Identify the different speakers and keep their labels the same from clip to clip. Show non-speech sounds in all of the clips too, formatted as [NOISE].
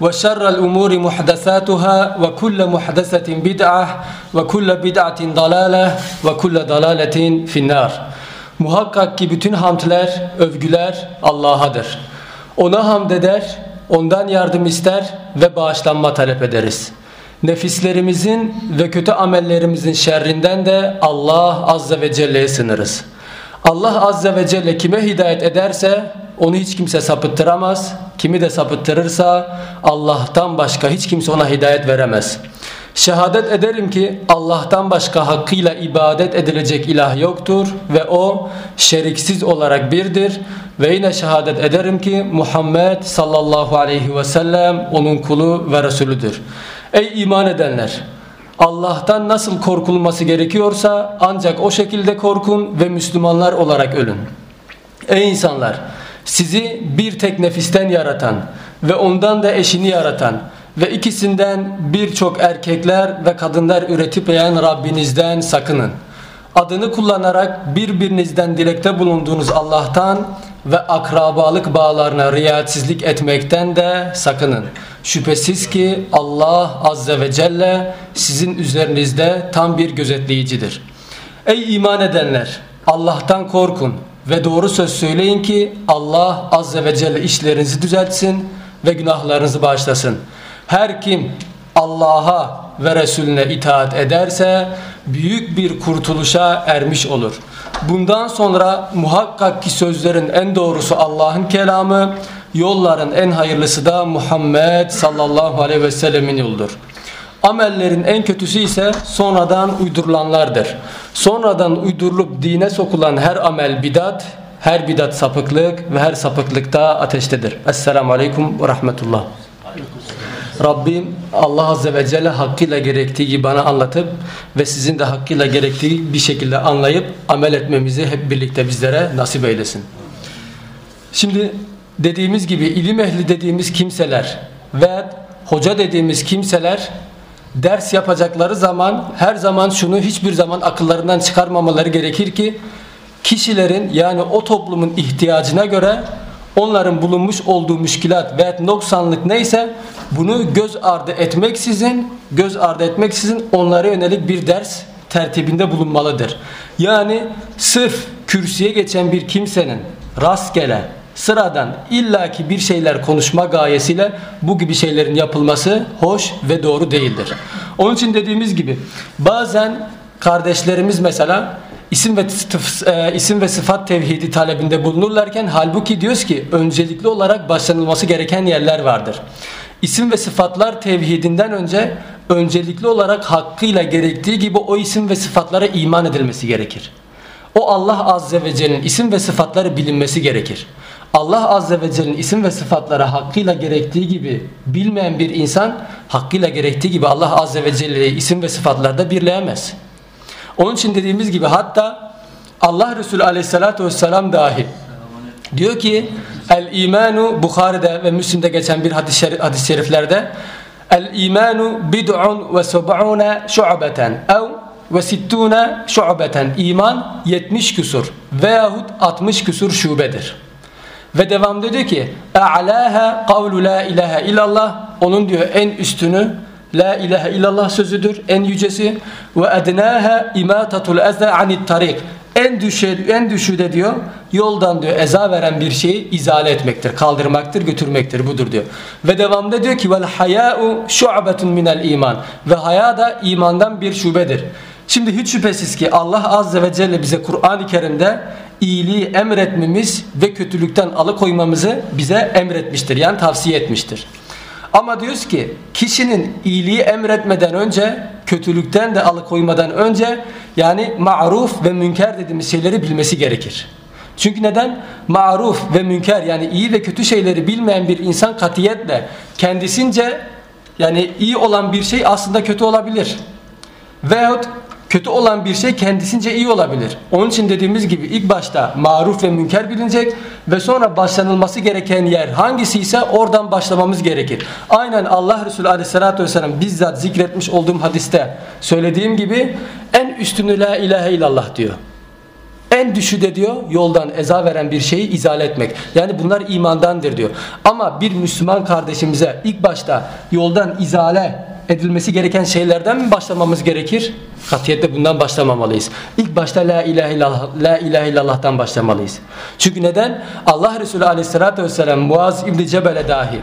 Speaker 1: وشر الأمور محدثاتها وكل محدثة بدعة وكل بدعة ضلالة وكل ضلالة في النار Muhakkak ki bütün hamdler, övgüler Allah'adır. Ona hamd eder, ondan yardım ister ve bağışlanma talep ederiz. Nefislerimizin ve kötü amellerimizin şerrinden de Allah Azze ve Celle'ye sınırız. Allah Azze ve Celle kime hidayet ederse onu hiç kimse sapıttıramaz. Kimi de sapıttırırsa Allah'tan başka hiç kimse ona hidayet veremez. Şehadet ederim ki Allah'tan başka hakkıyla ibadet edilecek ilah yoktur ve o şeriksiz olarak birdir. Ve yine şehadet ederim ki Muhammed sallallahu aleyhi ve sellem onun kulu ve Resulüdür. Ey iman edenler! Allah'tan nasıl korkulması gerekiyorsa ancak o şekilde korkun ve Müslümanlar olarak ölün. Ey insanlar! Sizi bir tek nefisten yaratan ve ondan da eşini yaratan ve ikisinden birçok erkekler ve kadınlar üretip yayan Rabbinizden sakının. Adını kullanarak birbirinizden dilekte bulunduğunuz Allah'tan ve akrabalık bağlarına riayetsizlik etmekten de sakının. Şüphesiz ki Allah Azze ve Celle sizin üzerinizde tam bir gözetleyicidir. Ey iman edenler! Allah'tan korkun ve doğru söz söyleyin ki Allah Azze ve Celle işlerinizi düzeltsin ve günahlarınızı bağışlasın. Her kim Allah'a ve Resulüne itaat ederse büyük bir kurtuluşa ermiş olur. Bundan sonra muhakkak ki sözlerin en doğrusu Allah'ın kelamı, yolların en hayırlısı da Muhammed sallallahu aleyhi ve sellemin yoludur. Amellerin en kötüsü ise sonradan uydurulanlardır. Sonradan uydurulup dine sokulan her amel bidat, her bidat sapıklık ve her sapıklık da ateştedir. Esselamu Aleyküm ve Rahmetullah. Rabbim Allah Azze ve Celle hakkıyla gerektiği gibi bana anlatıp ve sizin de hakkıyla gerektiği bir şekilde anlayıp amel etmemizi hep birlikte bizlere nasip eylesin. Şimdi dediğimiz gibi ilim ehli dediğimiz kimseler ve hoca dediğimiz kimseler ders yapacakları zaman her zaman şunu hiçbir zaman akıllarından çıkarmamaları gerekir ki kişilerin yani o toplumun ihtiyacına göre onların bulunmuş olduğu müşkilat veya noksanlık neyse bunu göz ardı etmeksizin göz ardı etmeksizin onlara yönelik bir ders tertibinde bulunmalıdır. Yani sırf kürsüye geçen bir kimsenin rastgele sıradan illaki bir şeyler konuşma gayesiyle bu gibi şeylerin yapılması hoş ve doğru değildir. Onun için dediğimiz gibi bazen kardeşlerimiz mesela isim ve isim ve sıfat tevhidi talebinde bulunurlarken halbuki diyoruz ki öncelikli olarak başlanılması gereken yerler vardır. İsim ve sıfatlar tevhidinden önce öncelikli olarak hakkıyla gerektiği gibi o isim ve sıfatlara iman edilmesi gerekir. O Allah Azze ve Celle'nin isim ve sıfatları bilinmesi gerekir. Allah Azze ve Celle'nin isim ve sıfatları hakkıyla gerektiği gibi bilmeyen bir insan hakkıyla gerektiği gibi Allah Azze ve Celle'yi isim ve sıfatlarda birleyemez. Onun için dediğimiz gibi hatta Allah Resulü Aleyhisselatü Vesselam dahi diyor ki el imanu Bukhari'de ve Müslim'de geçen bir hadis-i şerif, hadis şeriflerde el imanu bid'un ve sub'une şu'beten ev ve sittune şu'beten. İman 70 küsur veyahut 60 küsur şubedir. Ve devamda diyor ki A'laha kavlu la ilahe illallah onun diyor en üstünü La ilahe illallah sözüdür en yücesi ve ednaha imatatul eza anit tarik en düşe en düşü de diyor yoldan diyor eza veren bir şeyi izale etmektir, kaldırmaktır, götürmektir budur diyor. Ve devamda diyor ki vel haya'u şu'betun minel iman ve haya da imandan bir şubedir. Şimdi hiç şüphesiz ki Allah azze ve celle bize Kur'an-ı Kerim'de iyiliği emretmemiz ve kötülükten alıkoymamızı bize emretmiştir. Yani tavsiye etmiştir. Ama diyoruz ki kişinin iyiliği emretmeden önce kötülükten de alıkoymadan önce yani maruf ve münker dediğimiz şeyleri bilmesi gerekir. Çünkü neden? Maruf ve münker yani iyi ve kötü şeyleri bilmeyen bir insan katiyetle kendisince yani iyi olan bir şey aslında kötü olabilir. Veyahut kötü olan bir şey kendisince iyi olabilir. Onun için dediğimiz gibi ilk başta maruf ve münker bilinecek ve sonra başlanılması gereken yer hangisi ise oradan başlamamız gerekir. Aynen Allah Resulü Aleyhisselatü Vesselam bizzat zikretmiş olduğum hadiste söylediğim gibi en üstünü la ilahe illallah diyor. En düşü de diyor yoldan eza veren bir şeyi izale etmek. Yani bunlar imandandır diyor. Ama bir Müslüman kardeşimize ilk başta yoldan izale edilmesi gereken şeylerden mi başlamamız gerekir? Katiyetle bundan başlamamalıyız. İlk başta la ilahe illallah, la ilahe illallah'tan başlamalıyız. Çünkü neden? Allah Resulü aleyhissalatü vesselam Muaz İbni Cebel'e dahi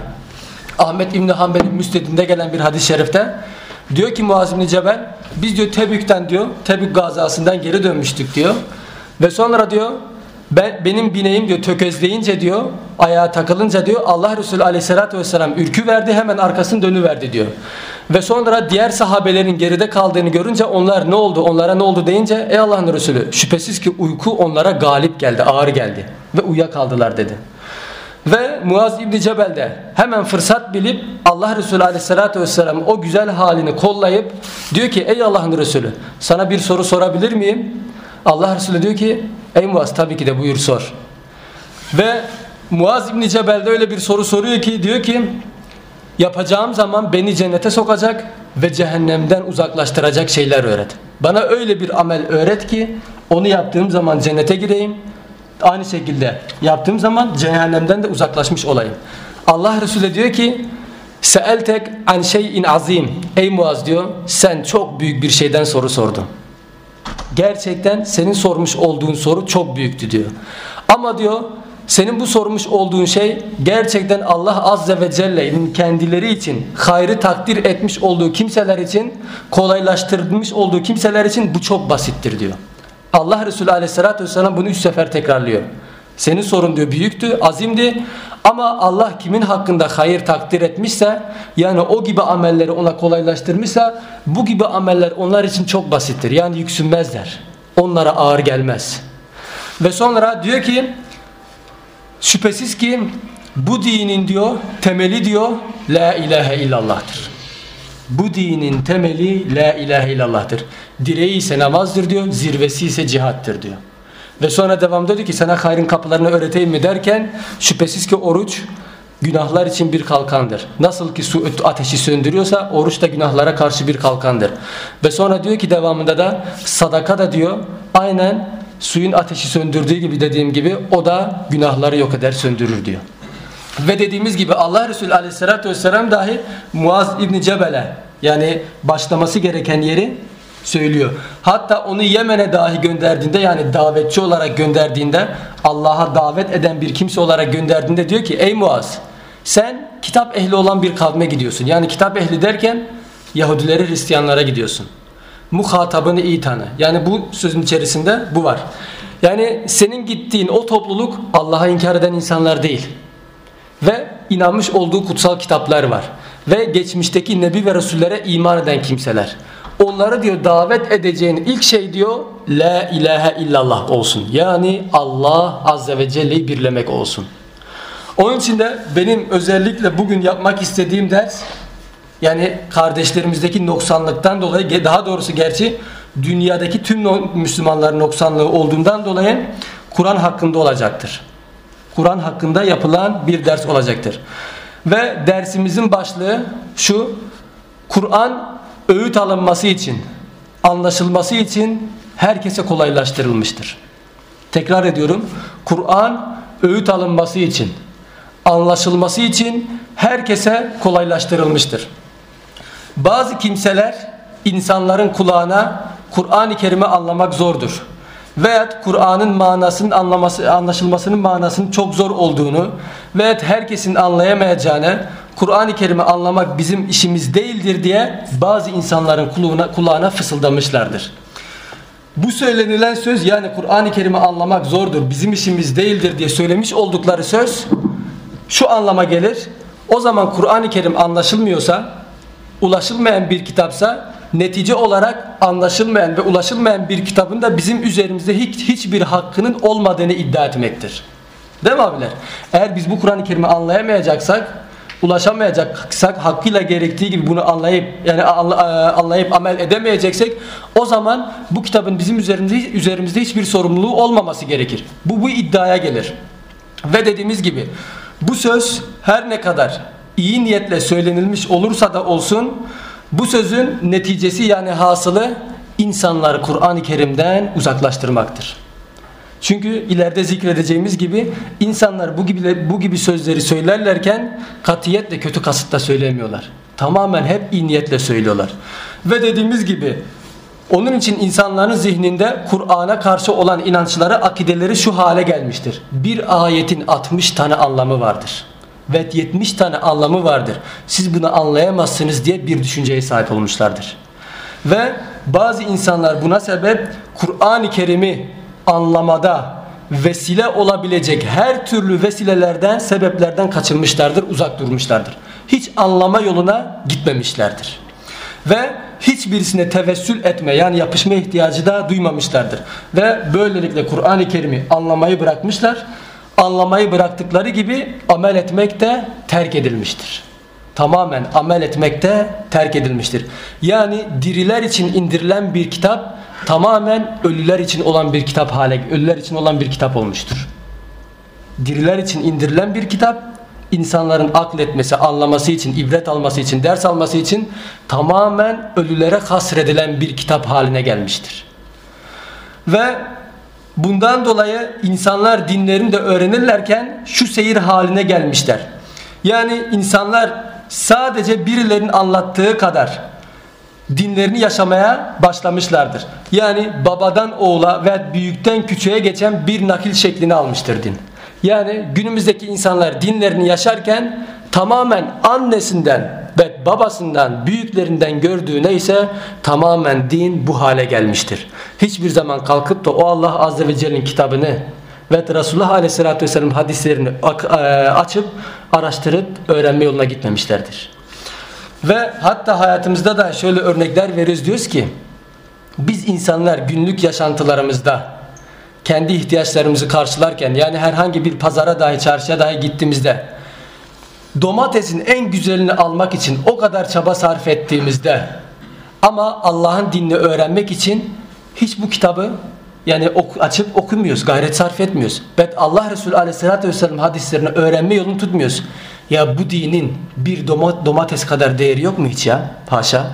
Speaker 1: Ahmet İbni Hanbel'in müstedinde gelen bir hadis-i şerifte diyor ki Muaz İbni Cebel biz diyor Tebük'ten diyor Tebük gazasından geri dönmüştük diyor. Ve sonra diyor ben, benim bineğim diyor tökezleyince diyor ayağa takılınca diyor Allah Resulü aleyhissalatü vesselam ürkü verdi hemen arkasını dönüverdi diyor. Ve sonra diğer sahabelerin geride kaldığını görünce onlar ne oldu onlara ne oldu deyince ey Allah'ın Resulü şüphesiz ki uyku onlara galip geldi ağır geldi ve uyuyakaldılar dedi. Ve Muaz İbni Cebel de hemen fırsat bilip Allah Resulü Aleyhisselatü Vesselam o güzel halini kollayıp diyor ki ey Allah'ın Resulü sana bir soru sorabilir miyim? Allah Resulü diyor ki ey Muaz tabii ki de buyur sor. Ve Muaz İbni Cebel de öyle bir soru soruyor ki diyor ki yapacağım zaman beni cennete sokacak ve cehennemden uzaklaştıracak şeyler öğret. Bana öyle bir amel öğret ki onu yaptığım zaman cennete gireyim. Aynı şekilde yaptığım zaman cehennemden de uzaklaşmış olayım. Allah Resulü diyor ki Seeltek an şeyin azim. Ey Muaz diyor sen çok büyük bir şeyden soru sordun. Gerçekten senin sormuş olduğun soru çok büyüktü diyor. Ama diyor senin bu sormuş olduğun şey gerçekten Allah Azze ve Celle'nin kendileri için hayrı takdir etmiş olduğu kimseler için kolaylaştırılmış olduğu kimseler için bu çok basittir diyor. Allah Resulü Aleyhisselatü Vesselam bunu üç sefer tekrarlıyor. Senin sorun diyor büyüktü, azimdi ama Allah kimin hakkında hayır takdir etmişse yani o gibi amelleri ona kolaylaştırmışsa bu gibi ameller onlar için çok basittir. Yani yüksünmezler. Onlara ağır gelmez. Ve sonra diyor ki Şüphesiz ki bu dinin diyor temeli diyor la ilahe illallah'tır. Bu dinin temeli la ilahe illallah'tır. Direği ise namazdır diyor, zirvesi ise cihattır diyor. Ve sonra devamda diyor ki sana hayrın kapılarını öğreteyim mi derken şüphesiz ki oruç günahlar için bir kalkandır. Nasıl ki su ateşi söndürüyorsa oruç da günahlara karşı bir kalkandır. Ve sonra diyor ki devamında da sadaka da diyor aynen suyun ateşi söndürdüğü gibi dediğim gibi o da günahları yok eder söndürür diyor. Ve dediğimiz gibi Allah Resulü aleyhissalatü vesselam dahi Muaz İbni Cebel'e yani başlaması gereken yeri söylüyor. Hatta onu Yemen'e dahi gönderdiğinde yani davetçi olarak gönderdiğinde Allah'a davet eden bir kimse olarak gönderdiğinde diyor ki ey Muaz sen kitap ehli olan bir kavme gidiyorsun. Yani kitap ehli derken Yahudilere Hristiyanlara gidiyorsun muhatabını iyi tanı. Yani bu sözün içerisinde bu var. Yani senin gittiğin o topluluk Allah'a inkar eden insanlar değil. Ve inanmış olduğu kutsal kitaplar var. Ve geçmişteki nebi ve resullere iman eden kimseler. Onları diyor davet edeceğin ilk şey diyor La ilahe illallah olsun. Yani Allah azze ve celle'yi birlemek olsun. Onun için de benim özellikle bugün yapmak istediğim ders yani kardeşlerimizdeki noksanlıktan dolayı daha doğrusu gerçi dünyadaki tüm Müslümanların noksanlığı olduğundan dolayı Kur'an hakkında olacaktır. Kur'an hakkında yapılan bir ders olacaktır. Ve dersimizin başlığı şu Kur'an öğüt alınması için anlaşılması için herkese kolaylaştırılmıştır. Tekrar ediyorum. Kur'an öğüt alınması için, anlaşılması için herkese kolaylaştırılmıştır. Bazı kimseler insanların kulağına Kur'an-ı Kerim'i anlamak zordur. Veyahut Kur'an'ın manasının anlaması, anlaşılmasının manasının çok zor olduğunu veyahut herkesin anlayamayacağını Kur'an-ı Kerim'i anlamak bizim işimiz değildir diye bazı insanların kulağına, kulağına fısıldamışlardır. Bu söylenilen söz yani Kur'an-ı Kerim'i anlamak zordur, bizim işimiz değildir diye söylemiş oldukları söz şu anlama gelir. O zaman Kur'an-ı Kerim anlaşılmıyorsa, ulaşılmayan bir kitapsa netice olarak anlaşılmayan ve ulaşılmayan bir kitabın da bizim üzerimizde hiç, hiçbir hakkının olmadığını iddia etmektir. Değil mi abiler? Eğer biz bu Kur'an-ı Kerim'i anlayamayacaksak ulaşamayacaksak hakkıyla gerektiği gibi bunu anlayıp yani e, anlayıp amel edemeyeceksek o zaman bu kitabın bizim üzerimizde üzerimizde hiçbir sorumluluğu olmaması gerekir. Bu bu iddiaya gelir. Ve dediğimiz gibi bu söz her ne kadar iyi niyetle söylenilmiş olursa da olsun bu sözün neticesi yani hasılı insanları Kur'an-ı Kerim'den uzaklaştırmaktır. Çünkü ileride zikredeceğimiz gibi insanlar bu gibi bu gibi sözleri söylerlerken katiyetle kötü kasıtla söylemiyorlar. Tamamen hep iyi niyetle söylüyorlar. Ve dediğimiz gibi onun için insanların zihninde Kur'an'a karşı olan inançları, akideleri şu hale gelmiştir. Bir ayetin 60 tane anlamı vardır. Ve 70 tane anlamı vardır. Siz bunu anlayamazsınız diye bir düşünceye sahip olmuşlardır. Ve bazı insanlar buna sebep Kur'an-ı Kerim'i anlamada vesile olabilecek her türlü vesilelerden, sebeplerden kaçınmışlardır, uzak durmuşlardır. Hiç anlama yoluna gitmemişlerdir. Ve hiçbirisine tevessül etme yani yapışma ihtiyacı da duymamışlardır. Ve böylelikle Kur'an-ı Kerim'i anlamayı bırakmışlar. Anlamayı bıraktıkları gibi amel etmek de terk edilmiştir. Tamamen amel etmek de terk edilmiştir. Yani diriler için indirilen bir kitap tamamen ölüler için olan bir kitap hale, ölüler için olan bir kitap olmuştur. Diriler için indirilen bir kitap, insanların akletmesi, anlaması için, ibret alması için, ders alması için tamamen ölülere hasredilen bir kitap haline gelmiştir. Ve bundan dolayı insanlar dinlerini de öğrenirlerken şu seyir haline gelmişler. Yani insanlar sadece birilerinin anlattığı kadar dinlerini yaşamaya başlamışlardır. Yani babadan oğula ve büyükten küçüğe geçen bir nakil şeklini almıştır din. Yani günümüzdeki insanlar dinlerini yaşarken tamamen annesinden ve babasından, büyüklerinden gördüğü neyse tamamen din bu hale gelmiştir. Hiçbir zaman kalkıp da o Allah Azze ve Celle'nin kitabını ve Resulullah Aleyhisselatü Vesselam hadislerini e, açıp araştırıp öğrenme yoluna gitmemişlerdir. Ve hatta hayatımızda da şöyle örnekler veriyoruz diyoruz ki biz insanlar günlük yaşantılarımızda kendi ihtiyaçlarımızı karşılarken yani herhangi bir pazara dahi çarşıya dahi gittiğimizde domatesin en güzelini almak için o kadar çaba sarf ettiğimizde ama Allah'ın dinini öğrenmek için hiç bu kitabı yani ok, açıp okumuyoruz, gayret sarf etmiyoruz. Ve Allah Resulü Aleyhisselatü Vesselam hadislerini öğrenme yolunu tutmuyoruz. Ya bu dinin bir domates kadar değeri yok mu hiç ya? Paşa.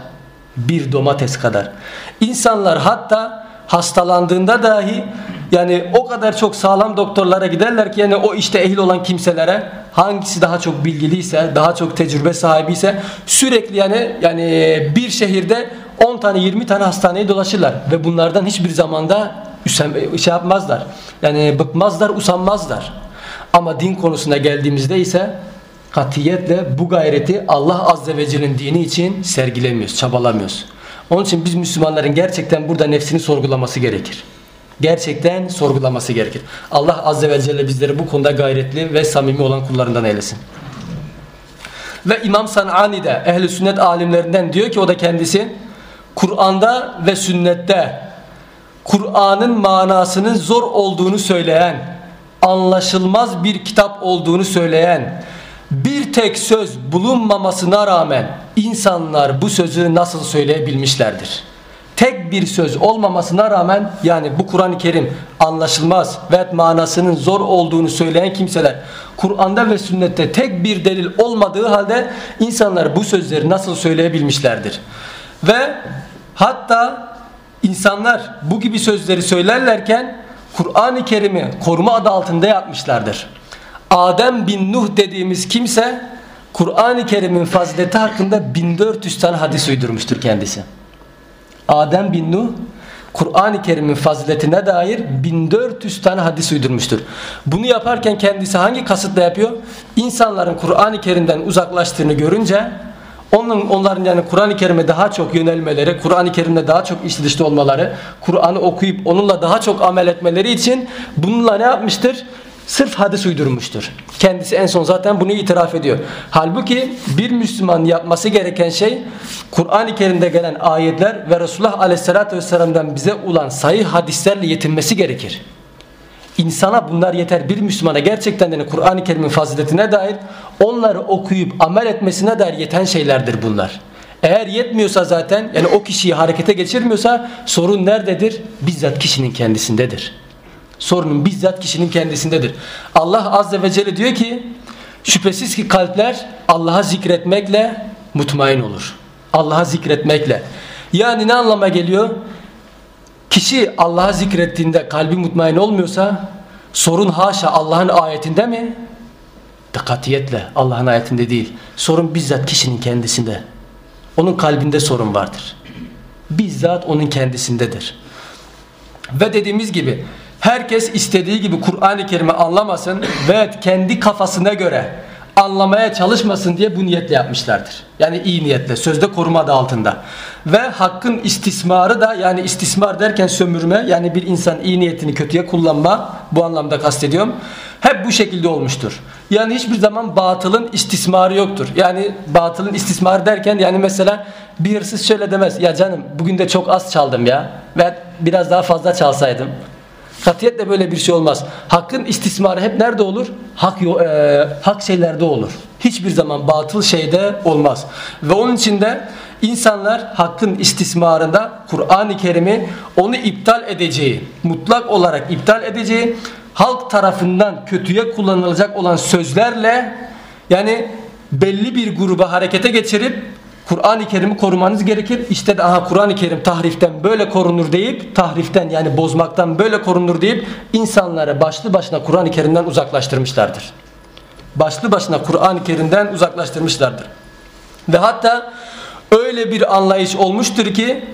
Speaker 1: Bir domates kadar. İnsanlar hatta hastalandığında dahi yani o kadar çok sağlam doktorlara giderler ki yani o işte ehil olan kimselere hangisi daha çok bilgiliyse, daha çok tecrübe sahibiyse sürekli yani yani bir şehirde 10 tane 20 tane hastaneye dolaşırlar ve bunlardan hiçbir zamanda şey yapmazlar. Yani bıkmazlar, usanmazlar. Ama din konusuna geldiğimizde ise katiyetle bu gayreti Allah Azze ve Celle'nin dini için sergilemiyoruz, çabalamıyoruz. Onun için biz Müslümanların gerçekten burada nefsini sorgulaması gerekir. Gerçekten sorgulaması gerekir. Allah Azze ve Celle bizleri bu konuda gayretli ve samimi olan kullarından eylesin. Ve İmam San'ani de ehli sünnet alimlerinden diyor ki o da kendisi Kur'an'da ve sünnette Kur'an'ın manasının zor olduğunu söyleyen, anlaşılmaz bir kitap olduğunu söyleyen, bir tek söz bulunmamasına rağmen insanlar bu sözü nasıl söyleyebilmişlerdir? Tek bir söz olmamasına rağmen yani bu Kur'an-ı Kerim anlaşılmaz ve manasının zor olduğunu söyleyen kimseler Kur'an'da ve sünnette tek bir delil olmadığı halde insanlar bu sözleri nasıl söyleyebilmişlerdir? Ve hatta insanlar bu gibi sözleri söylerlerken Kur'an-ı Kerim'i koruma adı altında yapmışlardır. Adem bin Nuh dediğimiz kimse Kur'an-ı Kerim'in fazileti hakkında 1400 tane hadis uydurmuştur kendisi. Adem bin Nuh Kur'an-ı Kerim'in faziletine dair 1400 tane hadis uydurmuştur. Bunu yaparken kendisi hangi kasıtla yapıyor? İnsanların Kur'an-ı Kerim'den uzaklaştığını görünce onun, onların yani Kur'an-ı Kerim'e daha çok yönelmeleri, Kur'an-ı Kerim'de daha çok içli olmaları, Kur'an'ı okuyup onunla daha çok amel etmeleri için bununla ne yapmıştır? Sırf hadis uydurmuştur. Kendisi en son zaten bunu itiraf ediyor. Halbuki bir Müslüman yapması gereken şey Kur'an-ı Kerim'de gelen ayetler ve Resulullah Aleyhisselatü Vesselam'dan bize ulan sayı hadislerle yetinmesi gerekir. İnsana bunlar yeter. Bir Müslümana gerçekten de Kur'an-ı Kerim'in faziletine dair onları okuyup amel etmesine dair yeten şeylerdir bunlar. Eğer yetmiyorsa zaten yani o kişiyi harekete geçirmiyorsa sorun nerededir? Bizzat kişinin kendisindedir. Sorunun bizzat kişinin kendisindedir. Allah Azze ve Celle diyor ki şüphesiz ki kalpler Allah'a zikretmekle mutmain olur. Allah'a zikretmekle. Yani ne anlama geliyor? Kişi Allah'a zikrettiğinde kalbi mutmain olmuyorsa sorun haşa Allah'ın ayetinde mi? Dikkatiyetle Allah'ın ayetinde değil. Sorun bizzat kişinin kendisinde. Onun kalbinde sorun vardır. Bizzat onun kendisindedir. Ve dediğimiz gibi herkes istediği gibi Kur'an-ı Kerim'i anlamasın ve kendi kafasına göre anlamaya çalışmasın diye bu niyetle yapmışlardır. Yani iyi niyetle, sözde koruma adı altında. Ve hakkın istismarı da yani istismar derken sömürme yani bir insan iyi niyetini kötüye kullanma bu anlamda kastediyorum. Hep bu şekilde olmuştur. Yani hiçbir zaman batılın istismarı yoktur. Yani batılın istismarı derken yani mesela bir hırsız şöyle demez. Ya canım bugün de çok az çaldım ya. Ve biraz daha fazla çalsaydım. Katiyetle böyle bir şey olmaz. Hakkın istismarı hep nerede olur? Hak, e, hak şeylerde olur. Hiçbir zaman batıl şeyde olmaz. Ve onun için de insanlar hakkın istismarında Kur'an-ı Kerim'i onu iptal edeceği, mutlak olarak iptal edeceği, halk tarafından kötüye kullanılacak olan sözlerle yani belli bir gruba harekete geçirip Kur'an-ı Kerim'i korumanız gerekir. İşte de aha Kur'an-ı Kerim tahriften böyle korunur deyip tahriften yani bozmaktan böyle korunur deyip insanları başlı başına Kur'an-ı Kerim'den uzaklaştırmışlardır. Başlı başına Kur'an-ı Kerim'den uzaklaştırmışlardır. Ve hatta öyle bir anlayış olmuştur ki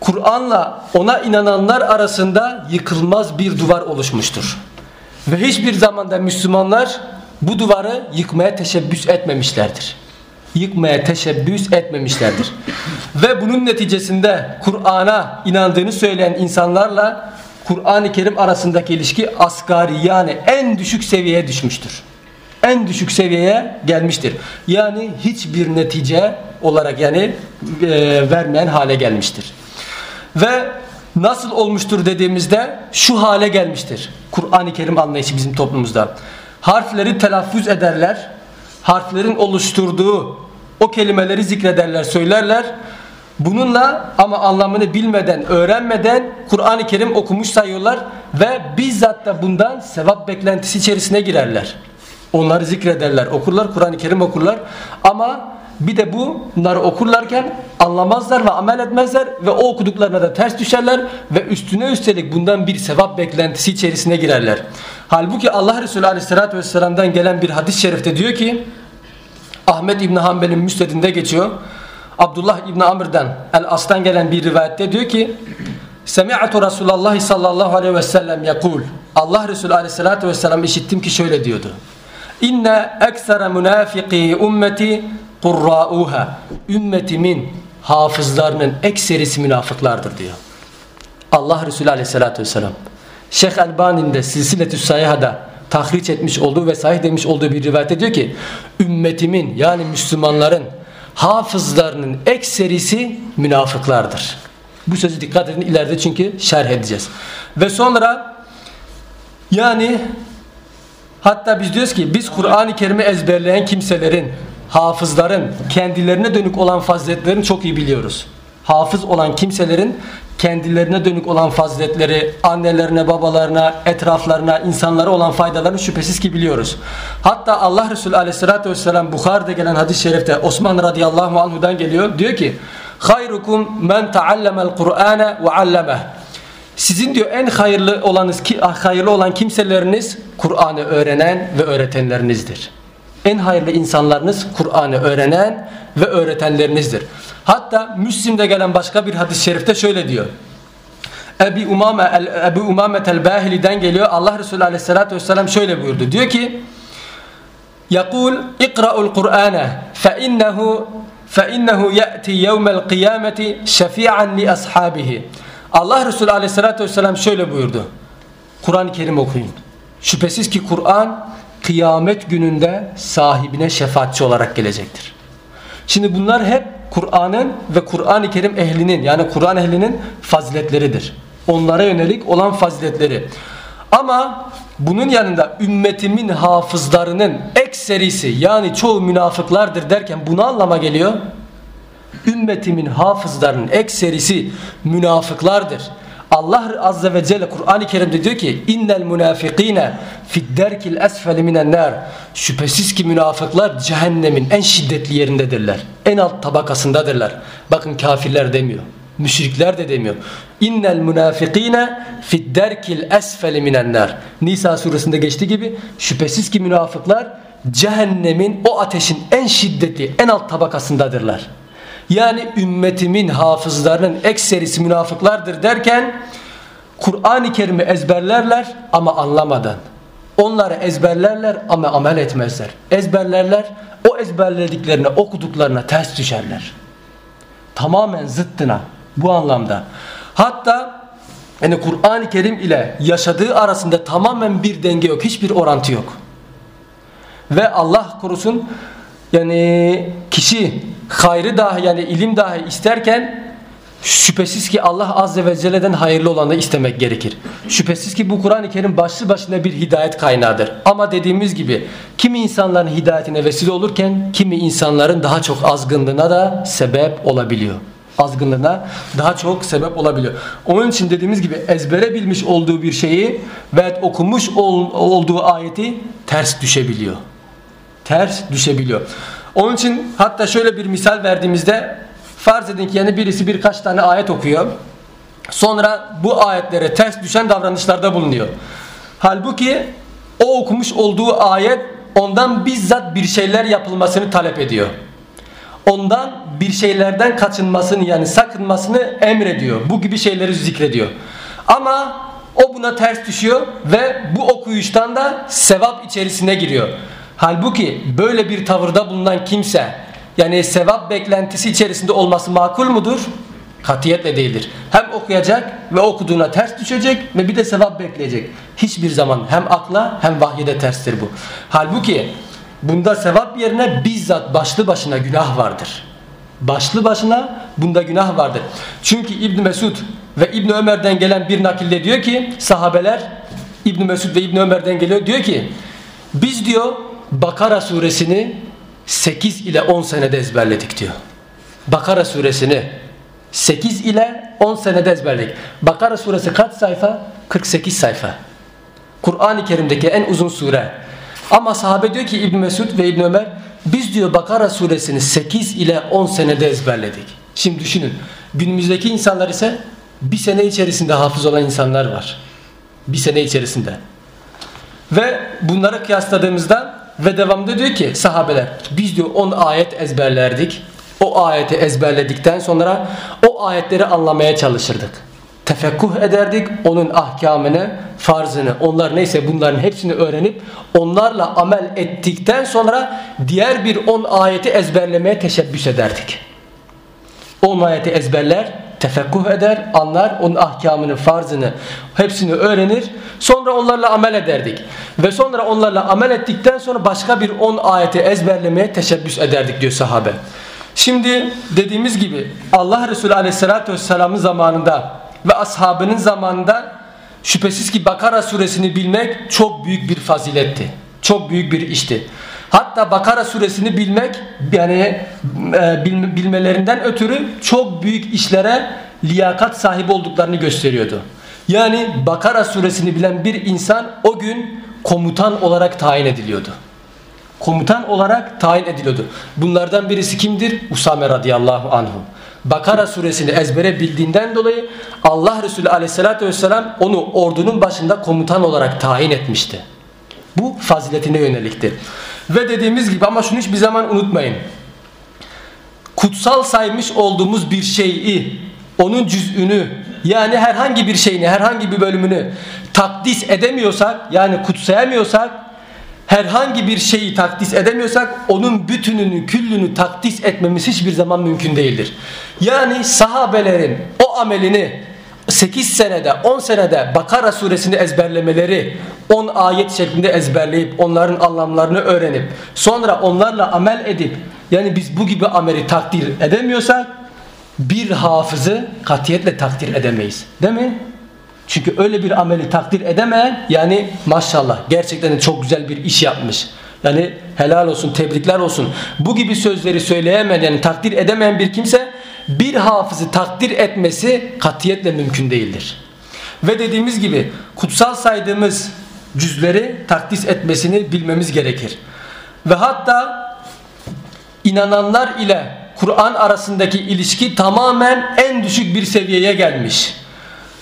Speaker 1: Kur'an'la ona inananlar arasında yıkılmaz bir duvar oluşmuştur. Ve hiçbir zamanda Müslümanlar bu duvarı yıkmaya teşebbüs etmemişlerdir yıkmaya teşebbüs etmemişlerdir. Ve bunun neticesinde Kur'an'a inandığını söyleyen insanlarla Kur'an-ı Kerim arasındaki ilişki asgari yani en düşük seviyeye düşmüştür. En düşük seviyeye gelmiştir. Yani hiçbir netice olarak yani e, vermeyen hale gelmiştir. Ve nasıl olmuştur dediğimizde şu hale gelmiştir. Kur'an-ı Kerim anlayışı bizim toplumumuzda. Harfleri telaffuz ederler harflerin oluşturduğu o kelimeleri zikrederler, söylerler. Bununla ama anlamını bilmeden, öğrenmeden Kur'an-ı Kerim okumuş sayıyorlar ve bizzat da bundan sevap beklentisi içerisine girerler. Onları zikrederler, okurlar, Kur'an-ı Kerim okurlar ama bir de bu bunları okurlarken anlamazlar ve amel etmezler ve o okuduklarına da ters düşerler ve üstüne üstelik bundan bir sevap beklentisi içerisine girerler. Halbuki Allah Resulü Aleyhisselatü Vesselam'dan gelen bir hadis-i şerifte diyor ki Ahmet İbni Hanbel'in müstedinde geçiyor. Abdullah İbni Amr'dan El-As'tan gelen bir rivayette diyor ki Semi'atu Resulallah sallallahu aleyhi ve sellem yakul Allah Resulü aleyhissalatü vesselam işittim ki şöyle diyordu. İnne eksere münafiki ümmeti kurra'uha Ümmetimin hafızlarının ekserisi münafıklardır diyor. Allah Resulü aleyhissalatü vesselam. Şeyh Elbani'nin Silsiletü Sayha'da tahriç etmiş olduğu ve sahih demiş olduğu bir rivayet diyor ki ümmetimin yani Müslümanların hafızlarının ekserisi münafıklardır. Bu sözü dikkat edin ileride çünkü şerh edeceğiz. Ve sonra yani hatta biz diyoruz ki biz Kur'an-ı Kerim'i ezberleyen kimselerin, hafızların kendilerine dönük olan faziletlerini çok iyi biliyoruz. Hafız olan kimselerin kendilerine dönük olan faziletleri, annelerine, babalarına, etraflarına, insanlara olan faydalarını şüphesiz ki biliyoruz. Hatta Allah Resulü aleyhissalatü vesselam Bukhari'de gelen hadis-i şerifte Osman radıyallahu anhudan geliyor. Diyor ki Hayrukum men taallamel Kur'ane ve allemeh. Sizin diyor en hayırlı olanız hayırlı olan kimseleriniz Kur'an'ı öğrenen ve öğretenlerinizdir. En hayırlı insanlarınız Kur'an'ı öğrenen ve öğretenlerinizdir. Hatta Müslim'de gelen başka bir hadis-i şerifte şöyle diyor. Ebi Umame el, Ebu Umame el-Bahili'den geliyor. Allah Resulü Aleyhisselatü Vesselam şöyle buyurdu. Diyor ki: "Yakul ikra'ul Kur'ane fe innehu fe innehu ya'ti yevmel kıyameti şefi'an li ashabihi." Allah Resulü Aleyhisselatü Vesselam şöyle buyurdu. Kur'an-ı Kerim okuyun. Şüphesiz ki Kur'an kıyamet gününde sahibine şefaatçi olarak gelecektir. Şimdi bunlar hep Kur'an'ın ve Kur'an-ı Kerim ehlinin yani Kur'an ehlinin faziletleridir. Onlara yönelik olan faziletleri. Ama bunun yanında ümmetimin hafızlarının ekserisi yani çoğu münafıklardır derken bunu anlama geliyor. Ümmetimin hafızlarının ekserisi münafıklardır. Allah Azze ve Celle Kur'an-ı Kerim'de diyor ki innel münafikine fidderkil esfeli minen nar şüphesiz ki münafıklar cehennemin en şiddetli yerindedirler. En alt tabakasındadırlar. Bakın kafirler demiyor. Müşrikler de demiyor. İnnel münafikine fidderkil esfeli minen nar. Nisa suresinde geçtiği gibi şüphesiz ki münafıklar cehennemin o ateşin en şiddetli en alt tabakasındadırlar. Yani ümmetimin hafızlarının ekserisi münafıklardır derken Kur'an-ı Kerim'i ezberlerler ama anlamadan. Onları ezberlerler ama amel etmezler. Ezberlerler o ezberlediklerine okuduklarına ters düşerler. Tamamen zıttına bu anlamda. Hatta yani Kur'an-ı Kerim ile yaşadığı arasında tamamen bir denge yok. Hiçbir orantı yok. Ve Allah korusun yani kişi hayrı dahi yani ilim dahi isterken şüphesiz ki Allah Azze ve Celle'den hayırlı olanı istemek gerekir. Şüphesiz ki bu Kur'an-ı Kerim başlı başına bir hidayet kaynağıdır. Ama dediğimiz gibi kimi insanların hidayetine vesile olurken kimi insanların daha çok azgınlığına da sebep olabiliyor. Azgınlığına daha çok sebep olabiliyor. Onun için dediğimiz gibi ezbere bilmiş olduğu bir şeyi ve okumuş ol, olduğu ayeti ters düşebiliyor. Ters düşebiliyor. Onun için hatta şöyle bir misal verdiğimizde farz edin ki yani birisi birkaç tane ayet okuyor. Sonra bu ayetlere ters düşen davranışlarda bulunuyor. Halbuki o okumuş olduğu ayet ondan bizzat bir şeyler yapılmasını talep ediyor. Ondan bir şeylerden kaçınmasını yani sakınmasını emrediyor. Bu gibi şeyleri zikrediyor. Ama o buna ters düşüyor ve bu okuyuştan da sevap içerisine giriyor. Halbuki böyle bir tavırda bulunan kimse yani sevap beklentisi içerisinde olması makul mudur? Katiyetle değildir. Hem okuyacak ve okuduğuna ters düşecek ve bir de sevap bekleyecek. Hiçbir zaman hem akla hem vahyede terstir bu. Halbuki bunda sevap yerine bizzat başlı başına günah vardır. Başlı başına bunda günah vardır. Çünkü İbn Mesud ve İbn Ömer'den gelen bir nakilde diyor ki sahabeler İbn Mesud ve İbn Ömer'den geliyor diyor ki biz diyor Bakara suresini 8 ile 10 senede ezberledik diyor. Bakara suresini 8 ile 10 senede ezberledik. Bakara suresi kaç sayfa? 48 sayfa. Kur'an-ı Kerim'deki en uzun sure. Ama sahabe diyor ki İbn Mesud ve İbn Ömer biz diyor Bakara suresini 8 ile 10 senede ezberledik. Şimdi düşünün. Günümüzdeki insanlar ise bir sene içerisinde hafız olan insanlar var. Bir sene içerisinde. Ve bunları kıyasladığımızda ve devamında diyor ki sahabeler biz diyor 10 ayet ezberlerdik. O ayeti ezberledikten sonra o ayetleri anlamaya çalışırdık. Tefekkuh ederdik onun ahkamını, farzını, onlar neyse bunların hepsini öğrenip onlarla amel ettikten sonra diğer bir 10 ayeti ezberlemeye teşebbüs ederdik. 10 ayeti ezberler, tefekkuh eder, anlar, onun ahkamını, farzını hepsini öğrenir. Sonra onlarla amel ederdik. Ve sonra onlarla amel ettikten sonra başka bir 10 ayeti ezberlemeye teşebbüs ederdik diyor sahabe. Şimdi dediğimiz gibi Allah Resulü Aleyhisselatü Vesselam'ın zamanında ve ashabının zamanında şüphesiz ki Bakara suresini bilmek çok büyük bir faziletti. Çok büyük bir işti. Hatta Bakara suresini bilmek yani e, bilmelerinden ötürü çok büyük işlere liyakat sahibi olduklarını gösteriyordu. Yani Bakara suresini bilen bir insan o gün komutan olarak tayin ediliyordu. Komutan olarak tayin ediliyordu. Bunlardan birisi kimdir? Usame radıyallahu anhu. Bakara suresini ezbere bildiğinden dolayı Allah Resulü aleyhissalatü vesselam onu ordunun başında komutan olarak tayin etmişti. Bu faziletine yöneliktir. Ve dediğimiz gibi ama şunu hiçbir zaman unutmayın. Kutsal saymış olduğumuz bir şeyi, onun cüz'ünü yani herhangi bir şeyini, herhangi bir bölümünü takdis edemiyorsak yani kutsayamıyorsak herhangi bir şeyi takdis edemiyorsak onun bütününü, küllünü takdis etmemiz hiçbir zaman mümkün değildir. Yani sahabelerin o amelini 8 senede 10 senede Bakara suresini ezberlemeleri 10 ayet şeklinde ezberleyip onların anlamlarını öğrenip sonra onlarla amel edip yani biz bu gibi ameli takdir edemiyorsak bir hafızı katiyetle takdir edemeyiz. Değil mi? Çünkü öyle bir ameli takdir edemeyen yani maşallah gerçekten çok güzel bir iş yapmış. Yani helal olsun, tebrikler olsun. Bu gibi sözleri söyleyemeyen yani takdir edemeyen bir kimse bir hafızı takdir etmesi katiyetle mümkün değildir. Ve dediğimiz gibi kutsal saydığımız cüzleri takdis etmesini bilmemiz gerekir. Ve hatta inananlar ile Kur'an arasındaki ilişki tamamen en düşük bir seviyeye gelmiş.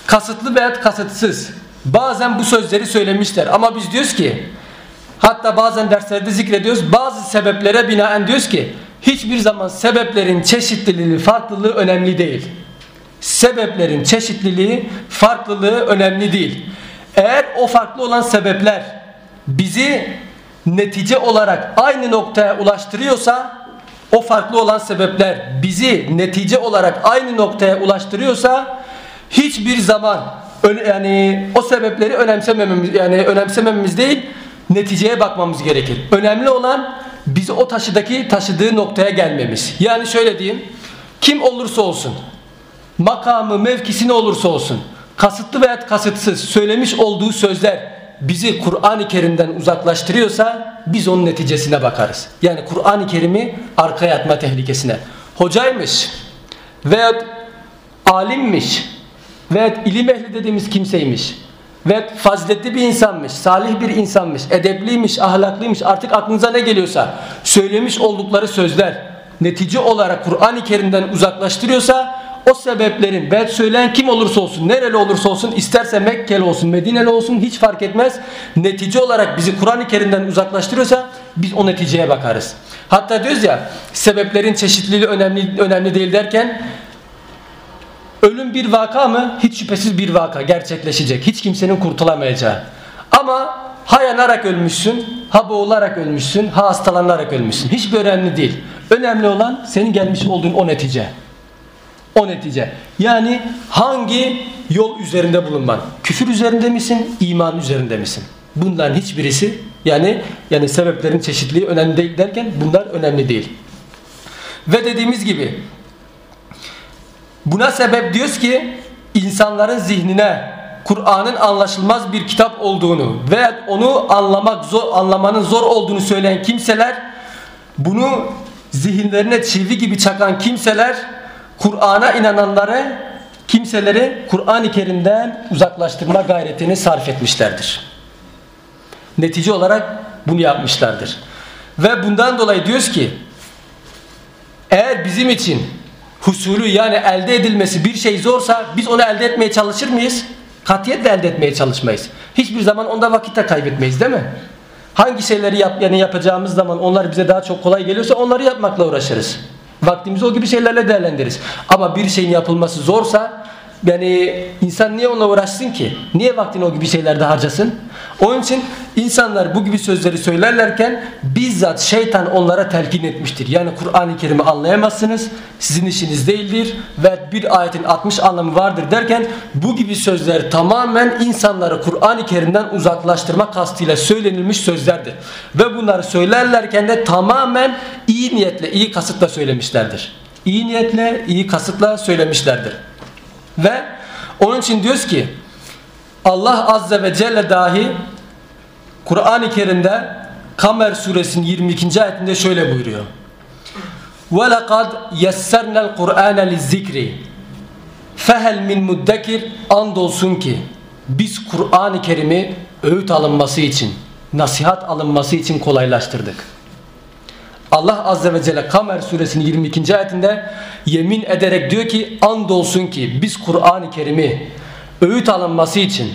Speaker 1: Kasıtlı veya kasıtsız. Bazen bu sözleri söylemişler ama biz diyoruz ki hatta bazen derslerde zikrediyoruz bazı sebeplere binaen diyoruz ki hiçbir zaman sebeplerin çeşitliliği, farklılığı önemli değil. Sebeplerin çeşitliliği, farklılığı önemli değil. Eğer o farklı olan sebepler bizi netice olarak aynı noktaya ulaştırıyorsa o farklı olan sebepler bizi netice olarak aynı noktaya ulaştırıyorsa hiçbir zaman yani o sebepleri önemsemememiz yani önemsemememiz değil neticeye bakmamız gerekir. Önemli olan bizi o taşıdaki taşıdığı noktaya gelmemiz. Yani şöyle diyeyim. Kim olursa olsun makamı mevkisi ne olursa olsun kasıtlı veya kasıtsız söylemiş olduğu sözler bizi Kur'an-ı Kerim'den uzaklaştırıyorsa biz onun neticesine bakarız. Yani Kur'an-ı Kerim'i arkaya atma tehlikesine. Hocaymış veya alimmiş veya ilim ehli dediğimiz kimseymiş ve faziletli bir insanmış, salih bir insanmış, edepliymiş, ahlaklıymış artık aklınıza ne geliyorsa söylemiş oldukları sözler netice olarak Kur'an-ı Kerim'den uzaklaştırıyorsa o sebeplerin belki söyleyen kim olursa olsun, nereli olursa olsun, isterse Mekkeli olsun, Medineli olsun hiç fark etmez. Netice olarak bizi Kur'an-ı Kerim'den uzaklaştırıyorsa biz o neticeye bakarız. Hatta diyoruz ya sebeplerin çeşitliliği önemli önemli değil derken ölüm bir vaka mı? Hiç şüphesiz bir vaka gerçekleşecek. Hiç kimsenin kurtulamayacağı. Ama ha yanarak ölmüşsün, ha boğularak ölmüşsün, ha hastalanarak ölmüşsün. Hiçbir önemli değil. Önemli olan senin gelmiş olduğun o netice. O netice. Yani hangi yol üzerinde bulunman? Küfür üzerinde misin? iman üzerinde misin? Bunların hiçbirisi yani yani sebeplerin çeşitliliği önemli değil derken bunlar önemli değil. Ve dediğimiz gibi buna sebep diyoruz ki insanların zihnine Kur'an'ın anlaşılmaz bir kitap olduğunu ve onu anlamak zor, anlamanın zor olduğunu söyleyen kimseler bunu zihinlerine çivi gibi çakan kimseler Kur'an'a inananları kimseleri Kur'an-ı Kerim'den uzaklaştırma gayretini sarf etmişlerdir. Netice olarak bunu yapmışlardır. Ve bundan dolayı diyoruz ki eğer bizim için husulü yani elde edilmesi bir şey zorsa biz onu elde etmeye çalışır mıyız? Katiyetle elde etmeye çalışmayız. Hiçbir zaman onda vakitte kaybetmeyiz değil mi? Hangi şeyleri yap, yani yapacağımız zaman onlar bize daha çok kolay geliyorsa onları yapmakla uğraşırız. Vaktimizi o gibi şeylerle değerlendiririz. Ama bir şeyin yapılması zorsa yani insan niye onunla uğraşsın ki? Niye vaktini o gibi şeylerde harcasın? Onun için insanlar bu gibi sözleri söylerlerken bizzat şeytan onlara telkin etmiştir. Yani Kur'an-ı Kerim'i anlayamazsınız. Sizin işiniz değildir. Ve bir ayetin 60 anlamı vardır derken bu gibi sözler tamamen insanları Kur'an-ı Kerim'den uzaklaştırma kastıyla söylenilmiş sözlerdir. Ve bunları söylerlerken de tamamen iyi niyetle, iyi kasıtla söylemişlerdir. İyi niyetle, iyi kasıtla söylemişlerdir. Ve onun için diyoruz ki Allah Azze ve Celle dahi Kur'an-ı Kerim'de Kamer suresinin 22. ayetinde şöyle buyuruyor. وَلَقَدْ يَسَّرْنَا الْقُرْآنَ لِلذِّكْرِ فَهَلْ min muddekir Andolsun ki biz Kur'an-ı Kerim'i öğüt alınması için, nasihat alınması için kolaylaştırdık. Allah Azze ve Celle Kamer suresinin 22. ayetinde yemin ederek diyor ki andolsun ki biz Kur'an-ı Kerim'i öğüt alınması için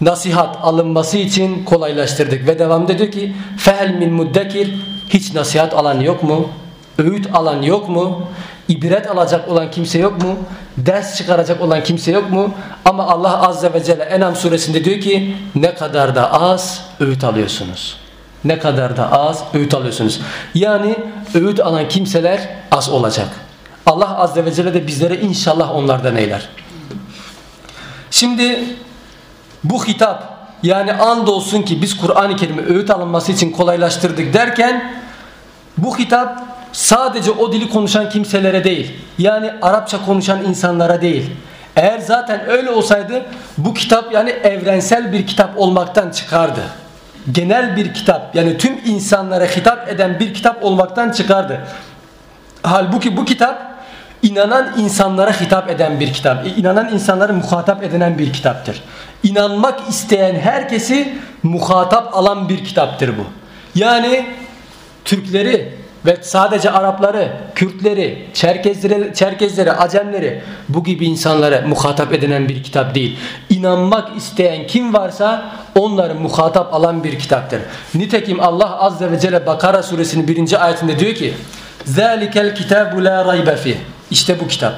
Speaker 1: nasihat alınması için kolaylaştırdık ve devamında diyor ki fehel min muddekir hiç nasihat alan yok mu? Öğüt alan yok mu? İbret alacak olan kimse yok mu? Ders çıkaracak olan kimse yok mu? Ama Allah Azze ve Celle Enam suresinde diyor ki ne kadar da az öğüt alıyorsunuz. Ne kadar da az öğüt alıyorsunuz. Yani öğüt alan kimseler az olacak. Allah Azze ve Celle de bizlere inşallah onlardan eyler. Şimdi bu hitap yani andolsun ki biz Kur'an-ı Kerim'i öğüt alınması için kolaylaştırdık derken bu hitap sadece o dili konuşan kimselere değil yani Arapça konuşan insanlara değil. Eğer zaten öyle olsaydı bu kitap yani evrensel bir kitap olmaktan çıkardı. Genel bir kitap yani tüm insanlara hitap eden bir kitap olmaktan çıkardı. Halbuki bu kitap inanan insanlara hitap eden bir kitap. İnanan insanları muhatap edilen bir kitaptır. İnanmak isteyen herkesi muhatap alan bir kitaptır bu. Yani Türkleri ve sadece Arapları, Kürtleri, Çerkezleri, Çerkezleri, Acemleri bu gibi insanlara muhatap edilen bir kitap değil. İnanmak isteyen kim varsa onları muhatap alan bir kitaptır. Nitekim Allah Azze ve Celle Bakara suresinin birinci ayetinde diyor ki ذَٰلِكَ الْكِتَابُ لَا رَيْبَ فِيهِ İşte bu kitap.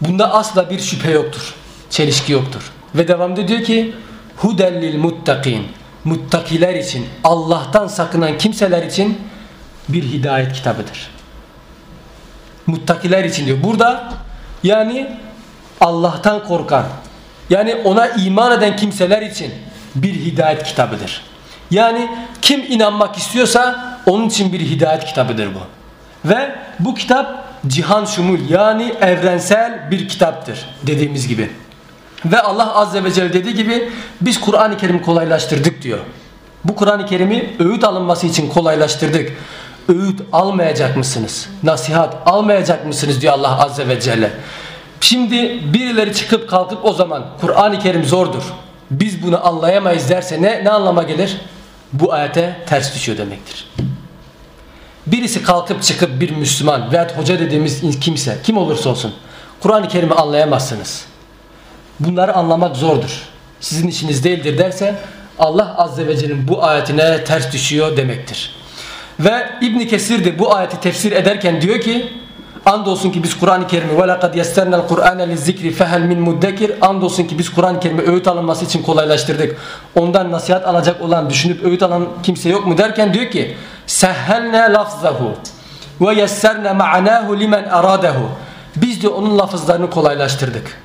Speaker 1: Bunda asla bir şüphe yoktur. Çelişki yoktur. Ve devamda diyor ki hudellil muttakin muttakiler için Allah'tan sakınan kimseler için bir hidayet kitabıdır. Muttakiler için diyor. Burada yani Allah'tan korkan yani ona iman eden kimseler için bir hidayet kitabıdır. Yani kim inanmak istiyorsa onun için bir hidayet kitabıdır bu. Ve bu kitap cihan şumul yani evrensel bir kitaptır dediğimiz gibi. Ve Allah Azze ve Celle dediği gibi biz Kur'an-ı Kerim'i kolaylaştırdık diyor. Bu Kur'an-ı Kerim'i öğüt alınması için kolaylaştırdık. Öğüt almayacak mısınız? Nasihat almayacak mısınız diyor Allah Azze ve Celle. Şimdi birileri çıkıp kalkıp o zaman Kur'an-ı Kerim zordur. Biz bunu anlayamayız derse ne, ne anlama gelir? Bu ayete ters düşüyor demektir. Birisi kalkıp çıkıp bir Müslüman veya hoca dediğimiz kimse kim olursa olsun Kur'an-ı Kerim'i anlayamazsınız. Bunları anlamak zordur. Sizin işiniz değildir derse Allah Azze ve Celle'nin bu ayetine ters düşüyor demektir. Ve İbn Kesir de bu ayeti tefsir ederken diyor ki Andolsun ki biz Kur'an-ı Kerim'i ve lekad yessernel Kur'ane lizzikri fehel min muddekir Andolsun ki biz Kur'an-ı Kerim'i öğüt alınması için kolaylaştırdık. Ondan nasihat alacak olan, düşünüp öğüt alan kimse yok mu derken diyor ki Sehhelne lafzahu ve yesserne ma'nahu limen aradehu Biz de onun lafızlarını kolaylaştırdık.